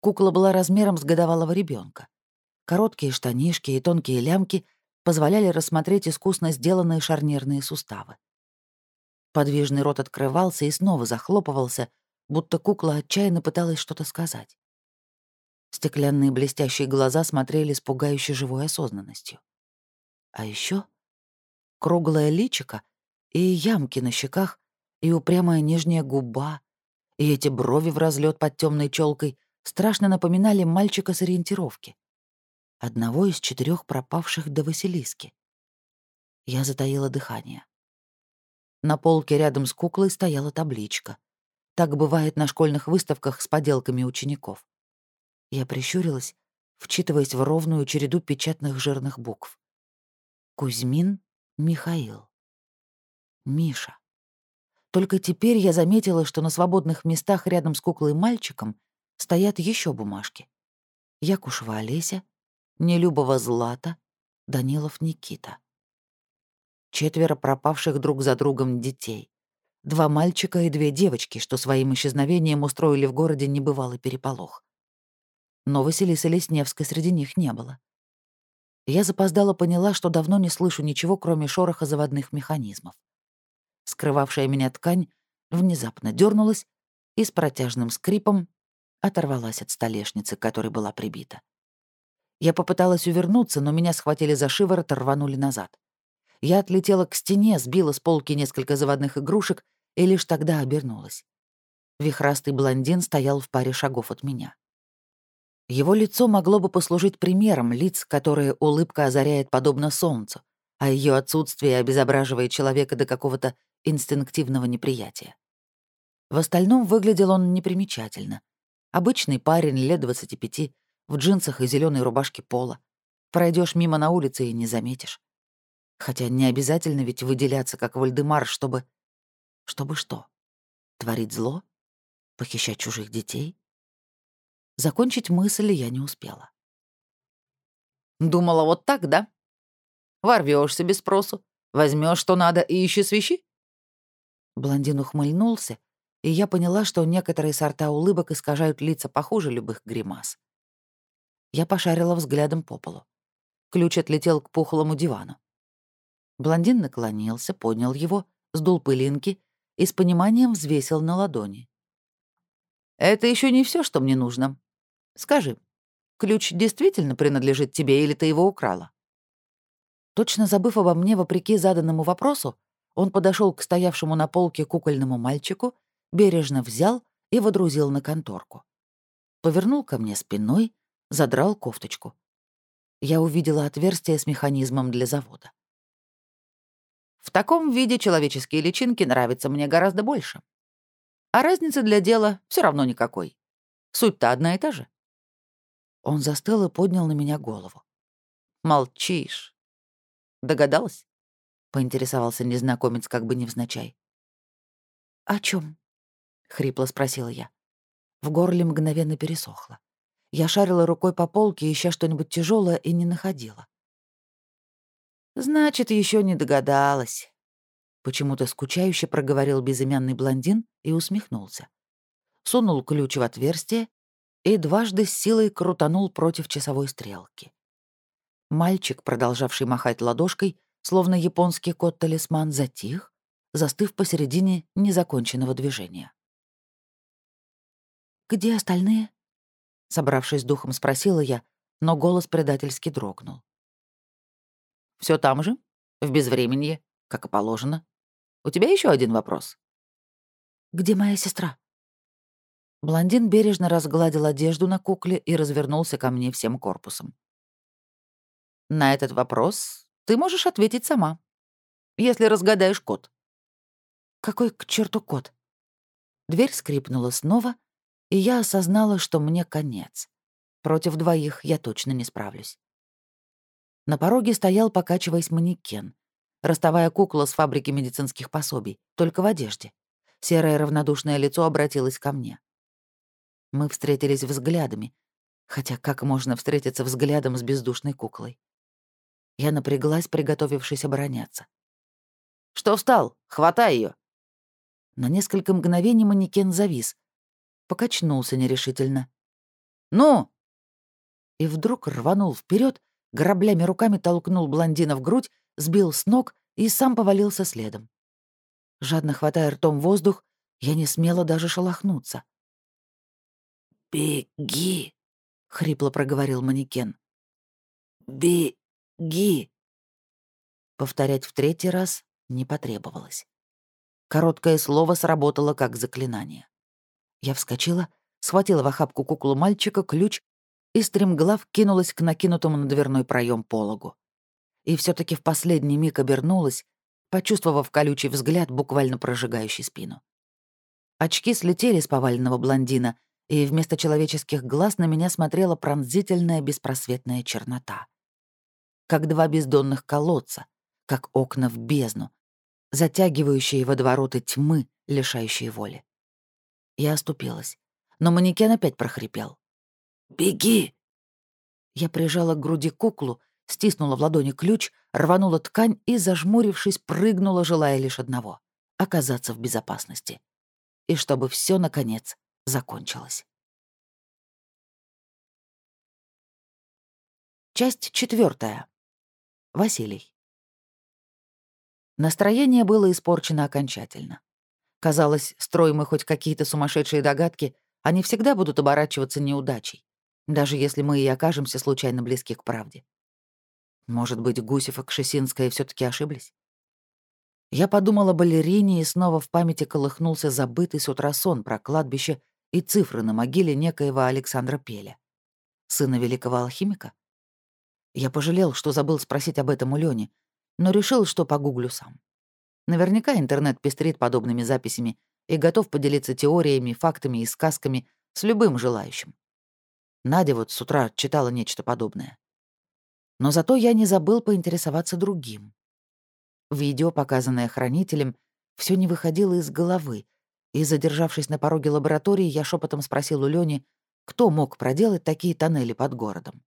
Кукла была размером с годовалого ребенка. Короткие штанишки и тонкие лямки позволяли рассмотреть искусно сделанные шарнирные суставы. Подвижный рот открывался и снова захлопывался, будто кукла отчаянно пыталась что-то сказать. Стеклянные блестящие глаза смотрели с пугающей живой осознанностью. А еще круглое личико и ямки на щеках, и упрямая нижняя губа, и эти брови в разлет под темной челкой страшно напоминали мальчика с ориентировки. Одного из четырех пропавших до Василиски. Я затаила дыхание. На полке рядом с куклой стояла табличка. Так бывает на школьных выставках с поделками учеников. Я прищурилась, вчитываясь в ровную череду печатных жирных букв. Кузьмин Михаил. Миша. Только теперь я заметила, что на свободных местах рядом с куклой-мальчиком стоят еще бумажки. Якушева Олеся, Нелюбова Злата, Данилов Никита. Четверо пропавших друг за другом детей. Два мальчика и две девочки, что своим исчезновением устроили в городе небывалый переполох. Но Василисы Лесневской среди них не было. Я запоздала поняла, что давно не слышу ничего, кроме шороха заводных механизмов. Скрывавшая меня ткань внезапно дернулась и с протяжным скрипом оторвалась от столешницы, которой была прибита. Я попыталась увернуться, но меня схватили за шиворот и рванули назад. Я отлетела к стене, сбила с полки несколько заводных игрушек и лишь тогда обернулась. Вихрастый блондин стоял в паре шагов от меня. Его лицо могло бы послужить примером лиц, которые улыбка озаряет подобно солнцу, а ее отсутствие обезображивает человека до какого-то инстинктивного неприятия. В остальном выглядел он непримечательно. Обычный парень лет 25, в джинсах и зеленой рубашке пола. Пройдешь мимо на улице и не заметишь. Хотя не обязательно ведь выделяться, как Вальдемар, чтобы... Чтобы что? Творить зло? Похищать чужих детей? Закончить мысль я не успела. «Думала, вот так, да? Ворвешься без спросу, возьмешь что надо и ищи свищи?» Блондин ухмыльнулся, и я поняла, что некоторые сорта улыбок искажают лица похуже любых гримас. Я пошарила взглядом по полу. Ключ отлетел к пухлому дивану. Блондин наклонился, поднял его, сдул пылинки и с пониманием взвесил на ладони. «Это еще не все, что мне нужно. Скажи, ключ действительно принадлежит тебе или ты его украла?» Точно забыв обо мне, вопреки заданному вопросу, он подошел к стоявшему на полке кукольному мальчику, бережно взял и водрузил на конторку. Повернул ко мне спиной, задрал кофточку. Я увидела отверстие с механизмом для завода. В таком виде человеческие личинки нравятся мне гораздо больше. А разницы для дела все равно никакой. Суть-то одна и та же. Он застыл и поднял на меня голову. «Молчишь. Догадалась?» — поинтересовался незнакомец как бы невзначай. «О чем? хрипло спросила я. В горле мгновенно пересохло. Я шарила рукой по полке, ища что-нибудь тяжелое, и не находила. «Значит, еще не догадалась», — почему-то скучающе проговорил безымянный блондин и усмехнулся. Сунул ключ в отверстие и дважды с силой крутанул против часовой стрелки. Мальчик, продолжавший махать ладошкой, словно японский кот-талисман, затих, застыв посередине незаконченного движения. «Где остальные?» Собравшись духом, спросила я, но голос предательски дрогнул. Все там же, в безвременье, как и положено. У тебя еще один вопрос?» «Где моя сестра?» Блондин бережно разгладил одежду на кукле и развернулся ко мне всем корпусом. «На этот вопрос ты можешь ответить сама, если разгадаешь код». «Какой к черту код?» Дверь скрипнула снова, и я осознала, что мне конец. Против двоих я точно не справлюсь. На пороге стоял, покачиваясь, манекен. Ростовая кукла с фабрики медицинских пособий, только в одежде. Серое равнодушное лицо обратилось ко мне. Мы встретились взглядами, хотя как можно встретиться взглядом с бездушной куклой? Я напряглась, приготовившись обороняться. «Что встал? Хватай ее! На несколько мгновений манекен завис, покачнулся нерешительно. «Ну!» И вдруг рванул вперед, граблями руками толкнул блондина в грудь, сбил с ног и сам повалился следом. Жадно хватая ртом воздух, я не смела даже шелохнуться. «Беги!» — хрипло проговорил манекен. «Беги!» Повторять в третий раз не потребовалось. Короткое слово сработало как заклинание. Я вскочила, схватила в охапку куклу мальчика, ключ и стремглав кинулась к накинутому на дверной проем пологу. И все таки в последний миг обернулась, почувствовав колючий взгляд, буквально прожигающий спину. Очки слетели с поваленного блондина, и вместо человеческих глаз на меня смотрела пронзительная беспросветная чернота. Как два бездонных колодца, как окна в бездну, затягивающие водовороты тьмы, лишающие воли. Я оступилась. Но манекен опять прохрипел. «Беги!» Я прижала к груди куклу, стиснула в ладони ключ, рванула ткань и, зажмурившись, прыгнула, желая лишь одного — оказаться в безопасности. И чтобы все наконец, закончилось. Часть четвертая. Василий. Настроение было испорчено окончательно. Казалось, строим мы хоть какие-то сумасшедшие догадки, они всегда будут оборачиваться неудачей, даже если мы и окажемся случайно близки к правде. Может быть, Гусев и Кшесинская все таки ошиблись? Я подумала о балерине, и снова в памяти колыхнулся забытый с утра сон про кладбище и цифры на могиле некоего Александра Пеля, сына великого алхимика. Я пожалел, что забыл спросить об этом у Лёни, но решил, что погуглю сам. Наверняка интернет пестрит подобными записями и готов поделиться теориями, фактами и сказками с любым желающим. Надя вот с утра читала нечто подобное. Но зато я не забыл поинтересоваться другим. Видео, показанное хранителем, все не выходило из головы, и, задержавшись на пороге лаборатории, я шепотом спросил у Лёни, кто мог проделать такие тоннели под городом.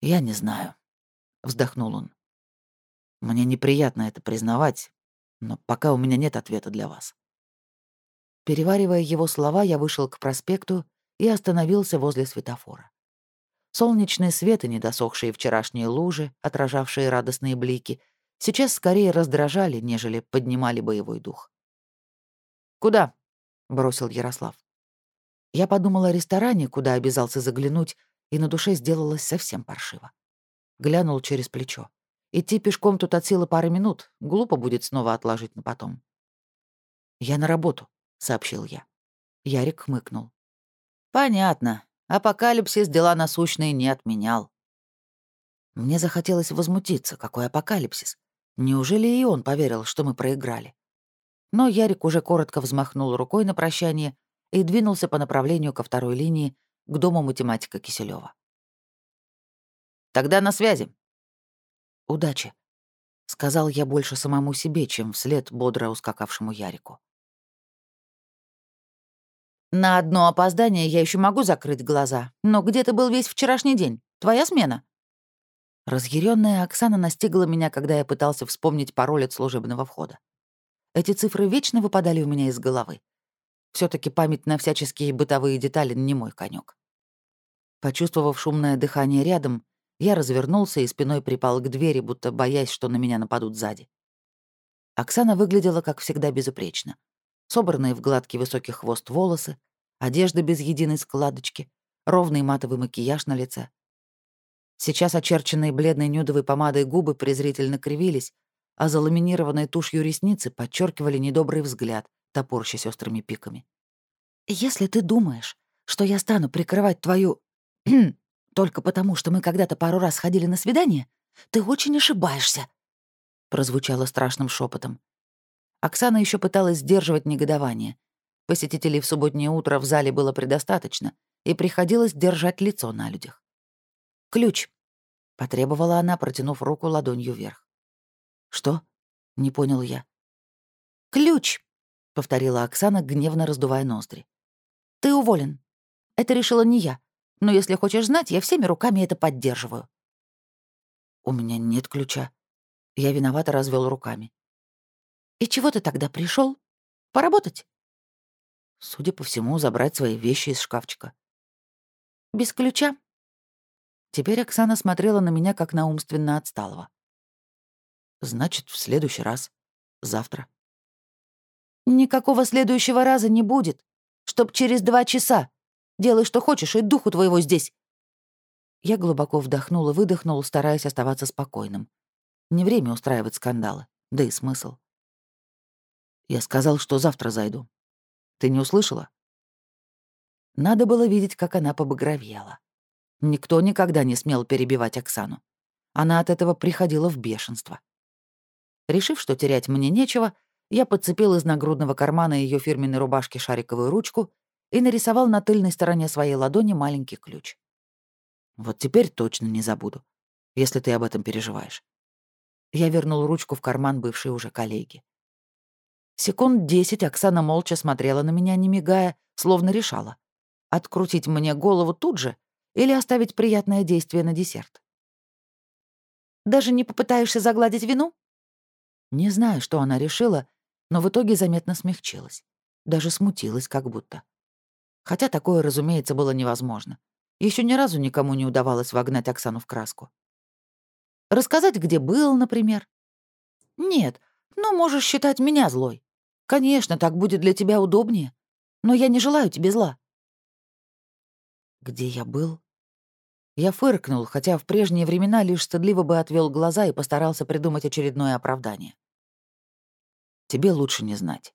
«Я не знаю», — вздохнул он. Мне неприятно это признавать, но пока у меня нет ответа для вас. Переваривая его слова, я вышел к проспекту и остановился возле светофора. Солнечный свет и недосохшие вчерашние лужи, отражавшие радостные блики, сейчас скорее раздражали, нежели поднимали боевой дух. «Куда?» — бросил Ярослав. Я подумала о ресторане, куда обязался заглянуть, и на душе сделалось совсем паршиво. Глянул через плечо. Идти пешком тут от силы пары минут. Глупо будет снова отложить на потом. «Я на работу», — сообщил я. Ярик хмыкнул. «Понятно. Апокалипсис дела насущные не отменял». Мне захотелось возмутиться. Какой апокалипсис? Неужели и он поверил, что мы проиграли? Но Ярик уже коротко взмахнул рукой на прощание и двинулся по направлению ко второй линии, к дому математика Киселева. «Тогда на связи». «Удачи», — сказал я больше самому себе, чем вслед бодро ускакавшему Ярику. «На одно опоздание я еще могу закрыть глаза, но где ты был весь вчерашний день? Твоя смена?» Разъяренная Оксана настигла меня, когда я пытался вспомнить пароль от служебного входа. Эти цифры вечно выпадали у меня из головы все таки память на всяческие бытовые детали не мой конек. Почувствовав шумное дыхание рядом, я развернулся и спиной припал к двери, будто боясь, что на меня нападут сзади. Оксана выглядела, как всегда, безупречно. Собранные в гладкий высокий хвост волосы, одежда без единой складочки, ровный матовый макияж на лице. Сейчас очерченные бледной нюдовой помадой губы презрительно кривились, а заламинированные тушью ресницы подчеркивали недобрый взгляд, топорщась острыми пиками. «Если ты думаешь, что я стану прикрывать твою... только потому, что мы когда-то пару раз ходили на свидание, ты очень ошибаешься», — прозвучало страшным шепотом. Оксана еще пыталась сдерживать негодование. Посетителей в субботнее утро в зале было предостаточно, и приходилось держать лицо на людях. «Ключ», — потребовала она, протянув руку ладонью вверх. «Что?» — не понял я. «Ключ!» Повторила Оксана, гневно раздувая ноздри. «Ты уволен. Это решила не я. Но если хочешь знать, я всеми руками это поддерживаю». «У меня нет ключа». Я виновато развел руками. «И чего ты тогда пришел? Поработать?» Судя по всему, забрать свои вещи из шкафчика. «Без ключа?» Теперь Оксана смотрела на меня, как на умственно отсталого. «Значит, в следующий раз. Завтра». Никакого следующего раза не будет. Чтоб через два часа. Делай, что хочешь, и духу твоего здесь. Я глубоко вдохнул и выдохнул, стараясь оставаться спокойным. Не время устраивать скандалы, да и смысл. Я сказал, что завтра зайду. Ты не услышала? Надо было видеть, как она побагровела. Никто никогда не смел перебивать Оксану. Она от этого приходила в бешенство. Решив, что терять мне нечего, я подцепил из нагрудного кармана ее фирменной рубашки шариковую ручку и нарисовал на тыльной стороне своей ладони маленький ключ. Вот теперь точно не забуду, если ты об этом переживаешь. Я вернул ручку в карман бывшей уже коллеги. Секунд десять Оксана молча смотрела на меня, не мигая, словно решала, открутить мне голову тут же или оставить приятное действие на десерт. «Даже не попытаешься загладить вину?» Не знаю, что она решила, но в итоге заметно смягчилась. Даже смутилась как будто. Хотя такое, разумеется, было невозможно. Еще ни разу никому не удавалось вогнать Оксану в краску. Рассказать, где был, например? Нет, ну, можешь считать меня злой. Конечно, так будет для тебя удобнее. Но я не желаю тебе зла. Где я был? Я фыркнул, хотя в прежние времена лишь стыдливо бы отвел глаза и постарался придумать очередное оправдание. Тебе лучше не знать.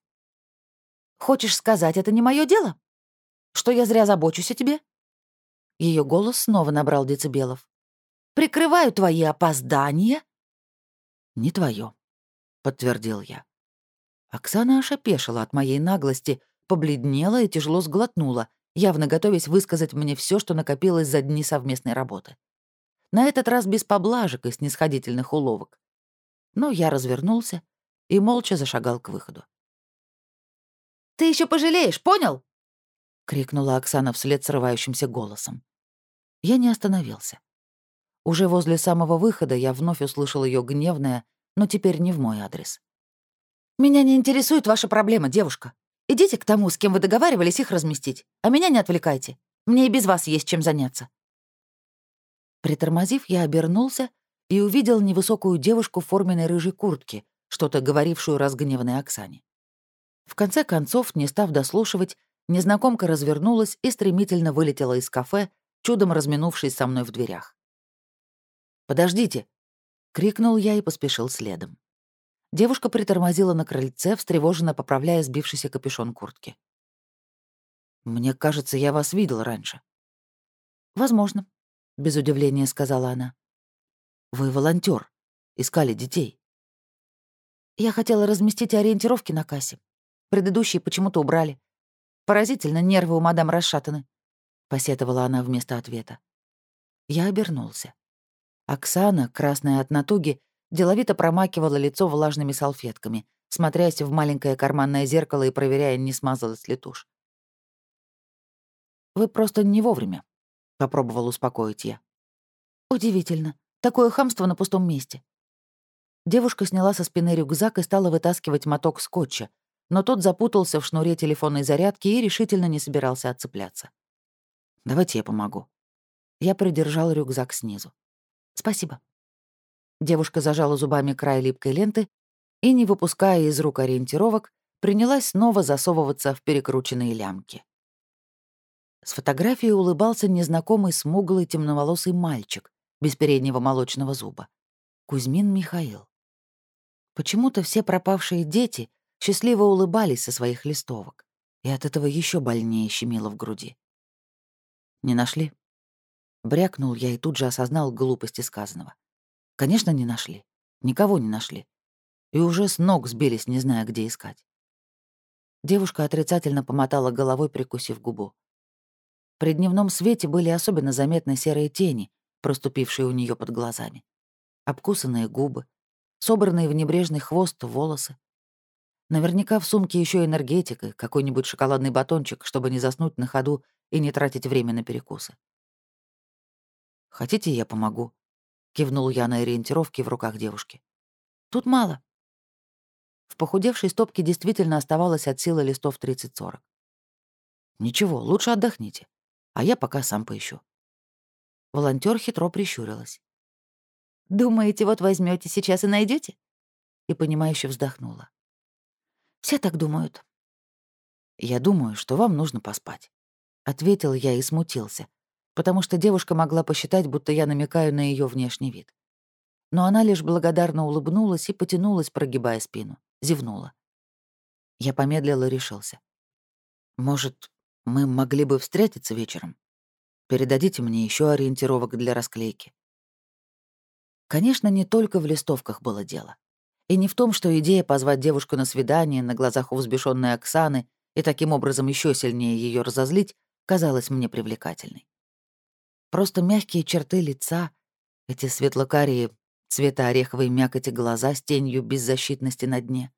Хочешь сказать, это не мое дело? Что я зря забочусь о тебе? Ее голос снова набрал децибелов. Прикрываю твои опоздания. Не твое, подтвердил я. Оксана аж от моей наглости, побледнела и тяжело сглотнула, явно готовясь высказать мне все, что накопилось за дни совместной работы. На этот раз без поблажек и снисходительных уловок. Но я развернулся и молча зашагал к выходу. «Ты еще пожалеешь, понял?» — крикнула Оксана вслед срывающимся голосом. Я не остановился. Уже возле самого выхода я вновь услышал ее гневное, но теперь не в мой адрес. «Меня не интересует ваша проблема, девушка. Идите к тому, с кем вы договаривались их разместить, а меня не отвлекайте. Мне и без вас есть чем заняться». Притормозив, я обернулся и увидел невысокую девушку в форменной рыжей куртке, что-то говорившую разгневанной Оксане. В конце концов, не став дослушивать, незнакомка развернулась и стремительно вылетела из кафе, чудом разминувшись со мной в дверях. «Подождите!» — крикнул я и поспешил следом. Девушка притормозила на крыльце, встревоженно поправляя сбившийся капюшон куртки. «Мне кажется, я вас видел раньше». «Возможно», — без удивления сказала она. «Вы волонтер. Искали детей». «Я хотела разместить ориентировки на кассе. Предыдущие почему-то убрали. Поразительно, нервы у мадам расшатаны», — посетовала она вместо ответа. Я обернулся. Оксана, красная от натуги, деловито промакивала лицо влажными салфетками, смотрясь в маленькое карманное зеркало и проверяя, не смазалась ли тушь. «Вы просто не вовремя», — попробовал успокоить я. «Удивительно. Такое хамство на пустом месте». Девушка сняла со спины рюкзак и стала вытаскивать моток скотча, но тот запутался в шнуре телефонной зарядки и решительно не собирался отцепляться. «Давайте я помогу». Я придержал рюкзак снизу. «Спасибо». Девушка зажала зубами край липкой ленты и, не выпуская из рук ориентировок, принялась снова засовываться в перекрученные лямки. С фотографии улыбался незнакомый смуглый темноволосый мальчик без переднего молочного зуба. Кузьмин Михаил. Почему-то все пропавшие дети счастливо улыбались со своих листовок, и от этого еще больнее щемило в груди. «Не нашли?» Брякнул я и тут же осознал глупости сказанного. Конечно, не нашли. Никого не нашли. И уже с ног сбились, не зная, где искать. Девушка отрицательно помотала головой, прикусив губу. При дневном свете были особенно заметны серые тени, проступившие у нее под глазами. Обкусанные губы, собранные в небрежный хвост волосы. Наверняка в сумке еще энергетика, какой-нибудь шоколадный батончик, чтобы не заснуть на ходу и не тратить время на перекусы. «Хотите, я помогу?» — кивнул я на ориентировки в руках девушки. «Тут мало». В похудевшей стопке действительно оставалось от силы листов 30-40. «Ничего, лучше отдохните а я пока сам поищу. Волонтер хитро прищурилась. «Думаете, вот возьмете сейчас и найдете? И понимающе вздохнула. «Все так думают». «Я думаю, что вам нужно поспать», — ответил я и смутился, потому что девушка могла посчитать, будто я намекаю на ее внешний вид. Но она лишь благодарно улыбнулась и потянулась, прогибая спину, зевнула. Я помедлил и решился. «Может, мы могли бы встретиться вечером. Передадите мне еще ориентировок для расклейки. Конечно, не только в листовках было дело. И не в том, что идея позвать девушку на свидание на глазах у взбешенной Оксаны и таким образом еще сильнее ее разозлить, казалась мне привлекательной. Просто мягкие черты лица, эти светлокарие, цвета ореховой мякоти глаза с тенью беззащитности на дне,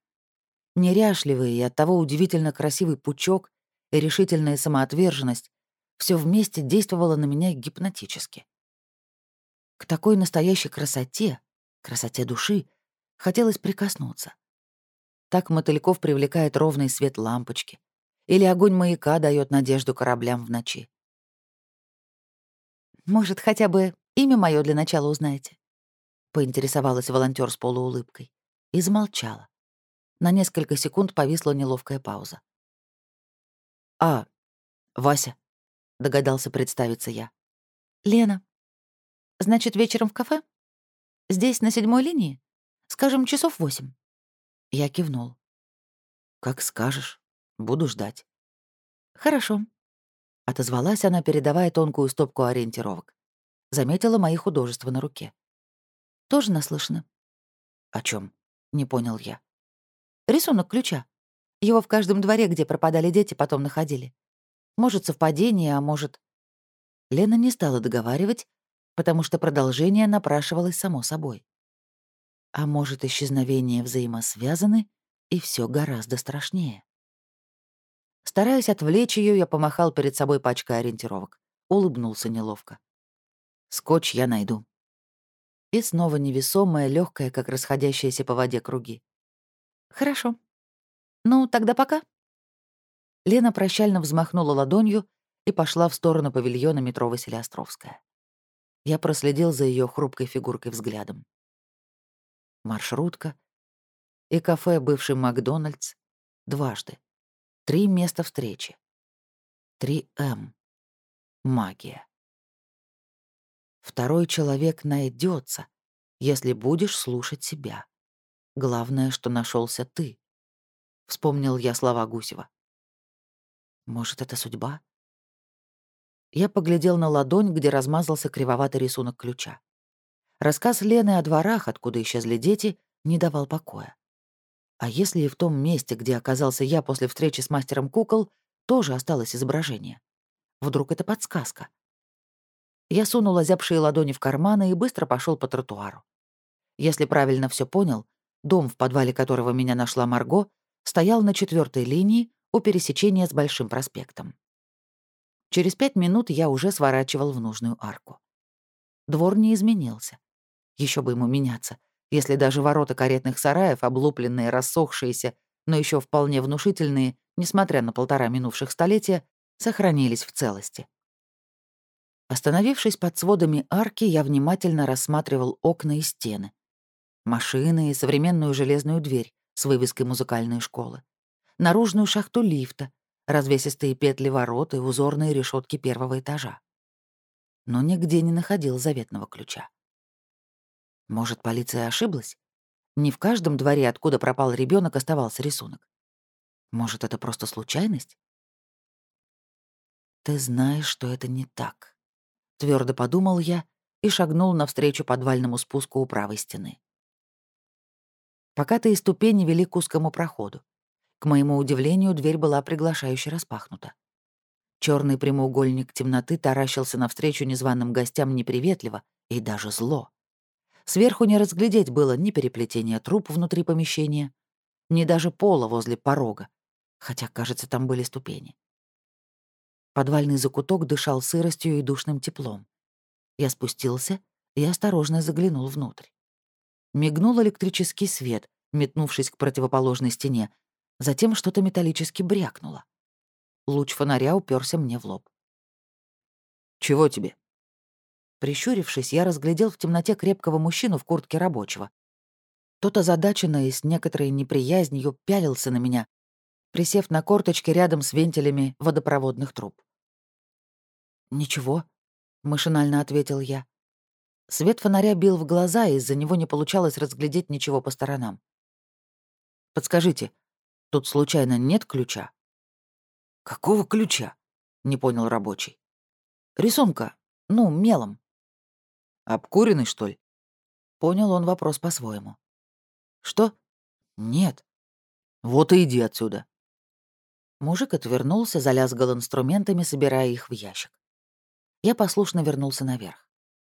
неряшливый и оттого удивительно красивый пучок и решительная самоотверженность все вместе действовало на меня гипнотически. К такой настоящей красоте, красоте души, хотелось прикоснуться. Так мотыльков привлекает ровный свет лампочки, или огонь маяка дает надежду кораблям в ночи. «Может, хотя бы имя мое для начала узнаете?» — поинтересовалась волонтер с полуулыбкой и замолчала. На несколько секунд повисла неловкая пауза. «А, Вася», — догадался представиться я. «Лена. Значит, вечером в кафе? Здесь, на седьмой линии? Скажем, часов восемь?» Я кивнул. «Как скажешь. Буду ждать». «Хорошо», — отозвалась она, передавая тонкую стопку ориентировок. Заметила мои художества на руке. «Тоже наслышаны?» «О чем? не понял я. «Рисунок ключа. Его в каждом дворе, где пропадали дети, потом находили. Может, совпадение, а может... Лена не стала договаривать, потому что продолжение напрашивалось само собой. А может, исчезновения взаимосвязаны, и все гораздо страшнее. Стараясь отвлечь ее, я помахал перед собой пачкой ориентировок. Улыбнулся неловко. «Скотч я найду». И снова невесомая, легкая, как расходящиеся по воде круги. «Хорошо», «Ну, тогда пока». Лена прощально взмахнула ладонью и пошла в сторону павильона метро Василия Островская. Я проследил за ее хрупкой фигуркой взглядом. Маршрутка и кафе «Бывший Макдональдс» дважды. Три места встречи. Три М. Магия. Второй человек найдется, если будешь слушать себя. Главное, что нашелся ты. Вспомнил я слова Гусева. Может, это судьба? Я поглядел на ладонь, где размазался кривоватый рисунок ключа. Рассказ Лены о дворах, откуда исчезли дети, не давал покоя. А если и в том месте, где оказался я после встречи с мастером кукол, тоже осталось изображение? Вдруг это подсказка? Я сунул озябшие ладони в карманы и быстро пошел по тротуару. Если правильно все понял, дом, в подвале которого меня нашла Марго, стоял на четвертой линии у пересечения с Большим проспектом. Через пять минут я уже сворачивал в нужную арку. Двор не изменился. Еще бы ему меняться если даже ворота каретных сараев, облупленные, рассохшиеся, но еще вполне внушительные, несмотря на полтора минувших столетия, сохранились в целости. Остановившись под сводами арки, я внимательно рассматривал окна и стены. Машины и современную железную дверь с вывеской музыкальной школы. Наружную шахту лифта, развесистые петли ворот и узорные решетки первого этажа. Но нигде не находил заветного ключа. Может, полиция ошиблась? Не в каждом дворе, откуда пропал ребенок, оставался рисунок. Может, это просто случайность? Ты знаешь, что это не так. Твердо подумал я и шагнул навстречу подвальному спуску у правой стены. Покатые ступени вели к узкому проходу. К моему удивлению, дверь была приглашающе распахнута. Черный прямоугольник темноты таращился навстречу незваным гостям неприветливо и даже зло. Сверху не разглядеть было ни переплетения труб внутри помещения, ни даже пола возле порога, хотя, кажется, там были ступени. Подвальный закуток дышал сыростью и душным теплом. Я спустился и осторожно заглянул внутрь. Мигнул электрический свет, метнувшись к противоположной стене, затем что-то металлически брякнуло. Луч фонаря уперся мне в лоб. «Чего тебе?» Прищурившись, я разглядел в темноте крепкого мужчину в куртке рабочего. Тот озадаченно и с некоторой неприязнью пялился на меня, присев на корточки рядом с вентилями водопроводных труб. «Ничего», — машинально ответил я. Свет фонаря бил в глаза, и из-за него не получалось разглядеть ничего по сторонам. «Подскажите, тут случайно нет ключа?» «Какого ключа?» — не понял рабочий. «Рисунка. Ну, мелом». Обкуренный, что ли?» Понял он вопрос по-своему. «Что? Нет. Вот и иди отсюда». Мужик отвернулся, залязгал инструментами, собирая их в ящик. Я послушно вернулся наверх.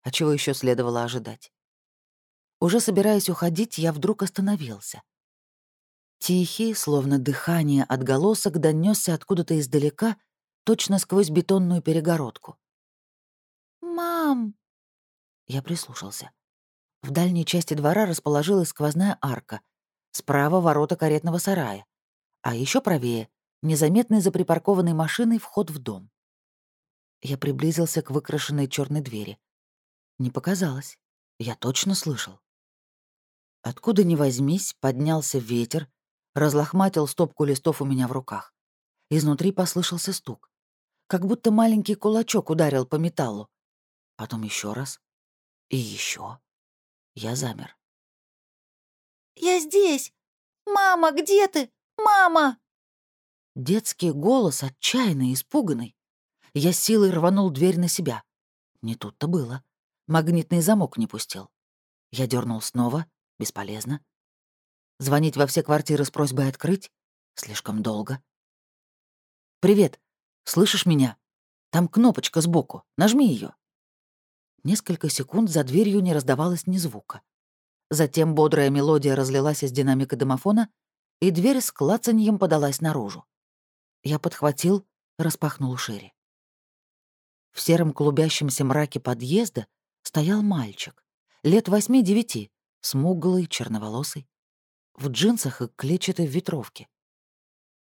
А чего еще следовало ожидать? Уже собираясь уходить, я вдруг остановился. Тихий, словно дыхание отголосок, донесся откуда-то издалека, точно сквозь бетонную перегородку. «Мам!» Я прислушался. В дальней части двора расположилась сквозная арка. Справа — ворота каретного сарая. А еще правее — незаметный за припаркованной машиной вход в дом. Я приблизился к выкрашенной черной двери. Не показалось. Я точно слышал. Откуда ни возьмись, поднялся ветер, разлохматил стопку листов у меня в руках. Изнутри послышался стук. Как будто маленький кулачок ударил по металлу. Потом еще раз. И еще. Я замер. «Я здесь! Мама, где ты? Мама!» Детский голос, отчаянный, испуганный. Я силой рванул дверь на себя. Не тут-то было. Магнитный замок не пустил. Я дернул снова. Бесполезно. Звонить во все квартиры с просьбой открыть? Слишком долго. «Привет. Слышишь меня? Там кнопочка сбоку. Нажми ее. Несколько секунд за дверью не раздавалось ни звука. Затем бодрая мелодия разлилась из динамика домофона, и дверь с клацаньем подалась наружу. Я подхватил, распахнул шире. В сером клубящемся мраке подъезда стоял мальчик, лет восьми-девяти, смуглый, черноволосый, в джинсах и клетчатой ветровке.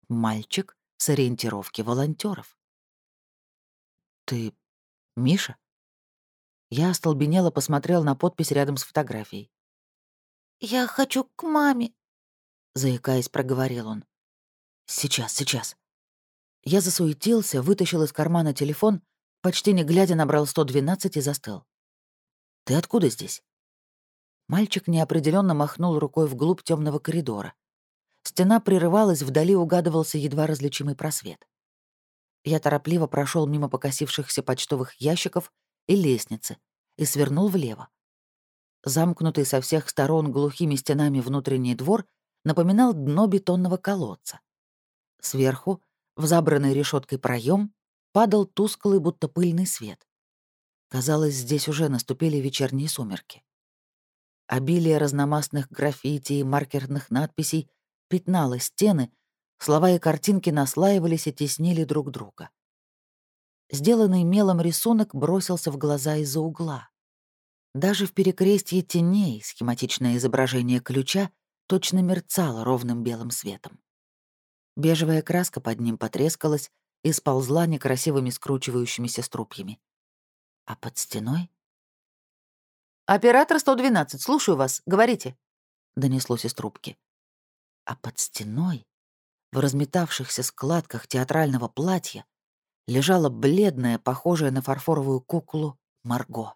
Мальчик с ориентировки волонтеров. «Ты Миша?» Я остолбенело посмотрел на подпись рядом с фотографией. «Я хочу к маме», — заикаясь, проговорил он. «Сейчас, сейчас». Я засуетился, вытащил из кармана телефон, почти не глядя набрал 112 и застыл. «Ты откуда здесь?» Мальчик неопределенно махнул рукой вглубь темного коридора. Стена прерывалась, вдали угадывался едва различимый просвет. Я торопливо прошел мимо покосившихся почтовых ящиков и лестницы и свернул влево. Замкнутый со всех сторон глухими стенами внутренний двор напоминал дно бетонного колодца. Сверху, в забранный решеткой проем, падал тусклый, будто пыльный свет. Казалось, здесь уже наступили вечерние сумерки. Обилие разномастных граффити и маркерных надписей пятнало стены, слова и картинки наслаивались и теснили друг друга. Сделанный мелом рисунок бросился в глаза из-за угла. Даже в перекрестье теней схематичное изображение ключа точно мерцало ровным белым светом. Бежевая краска под ним потрескалась и сползла некрасивыми скручивающимися струпьями. А под стеной? «Оператор 112, слушаю вас, говорите», — донеслось из трубки. А под стеной, в разметавшихся складках театрального платья, лежала бледная, похожая на фарфоровую куклу, Марго.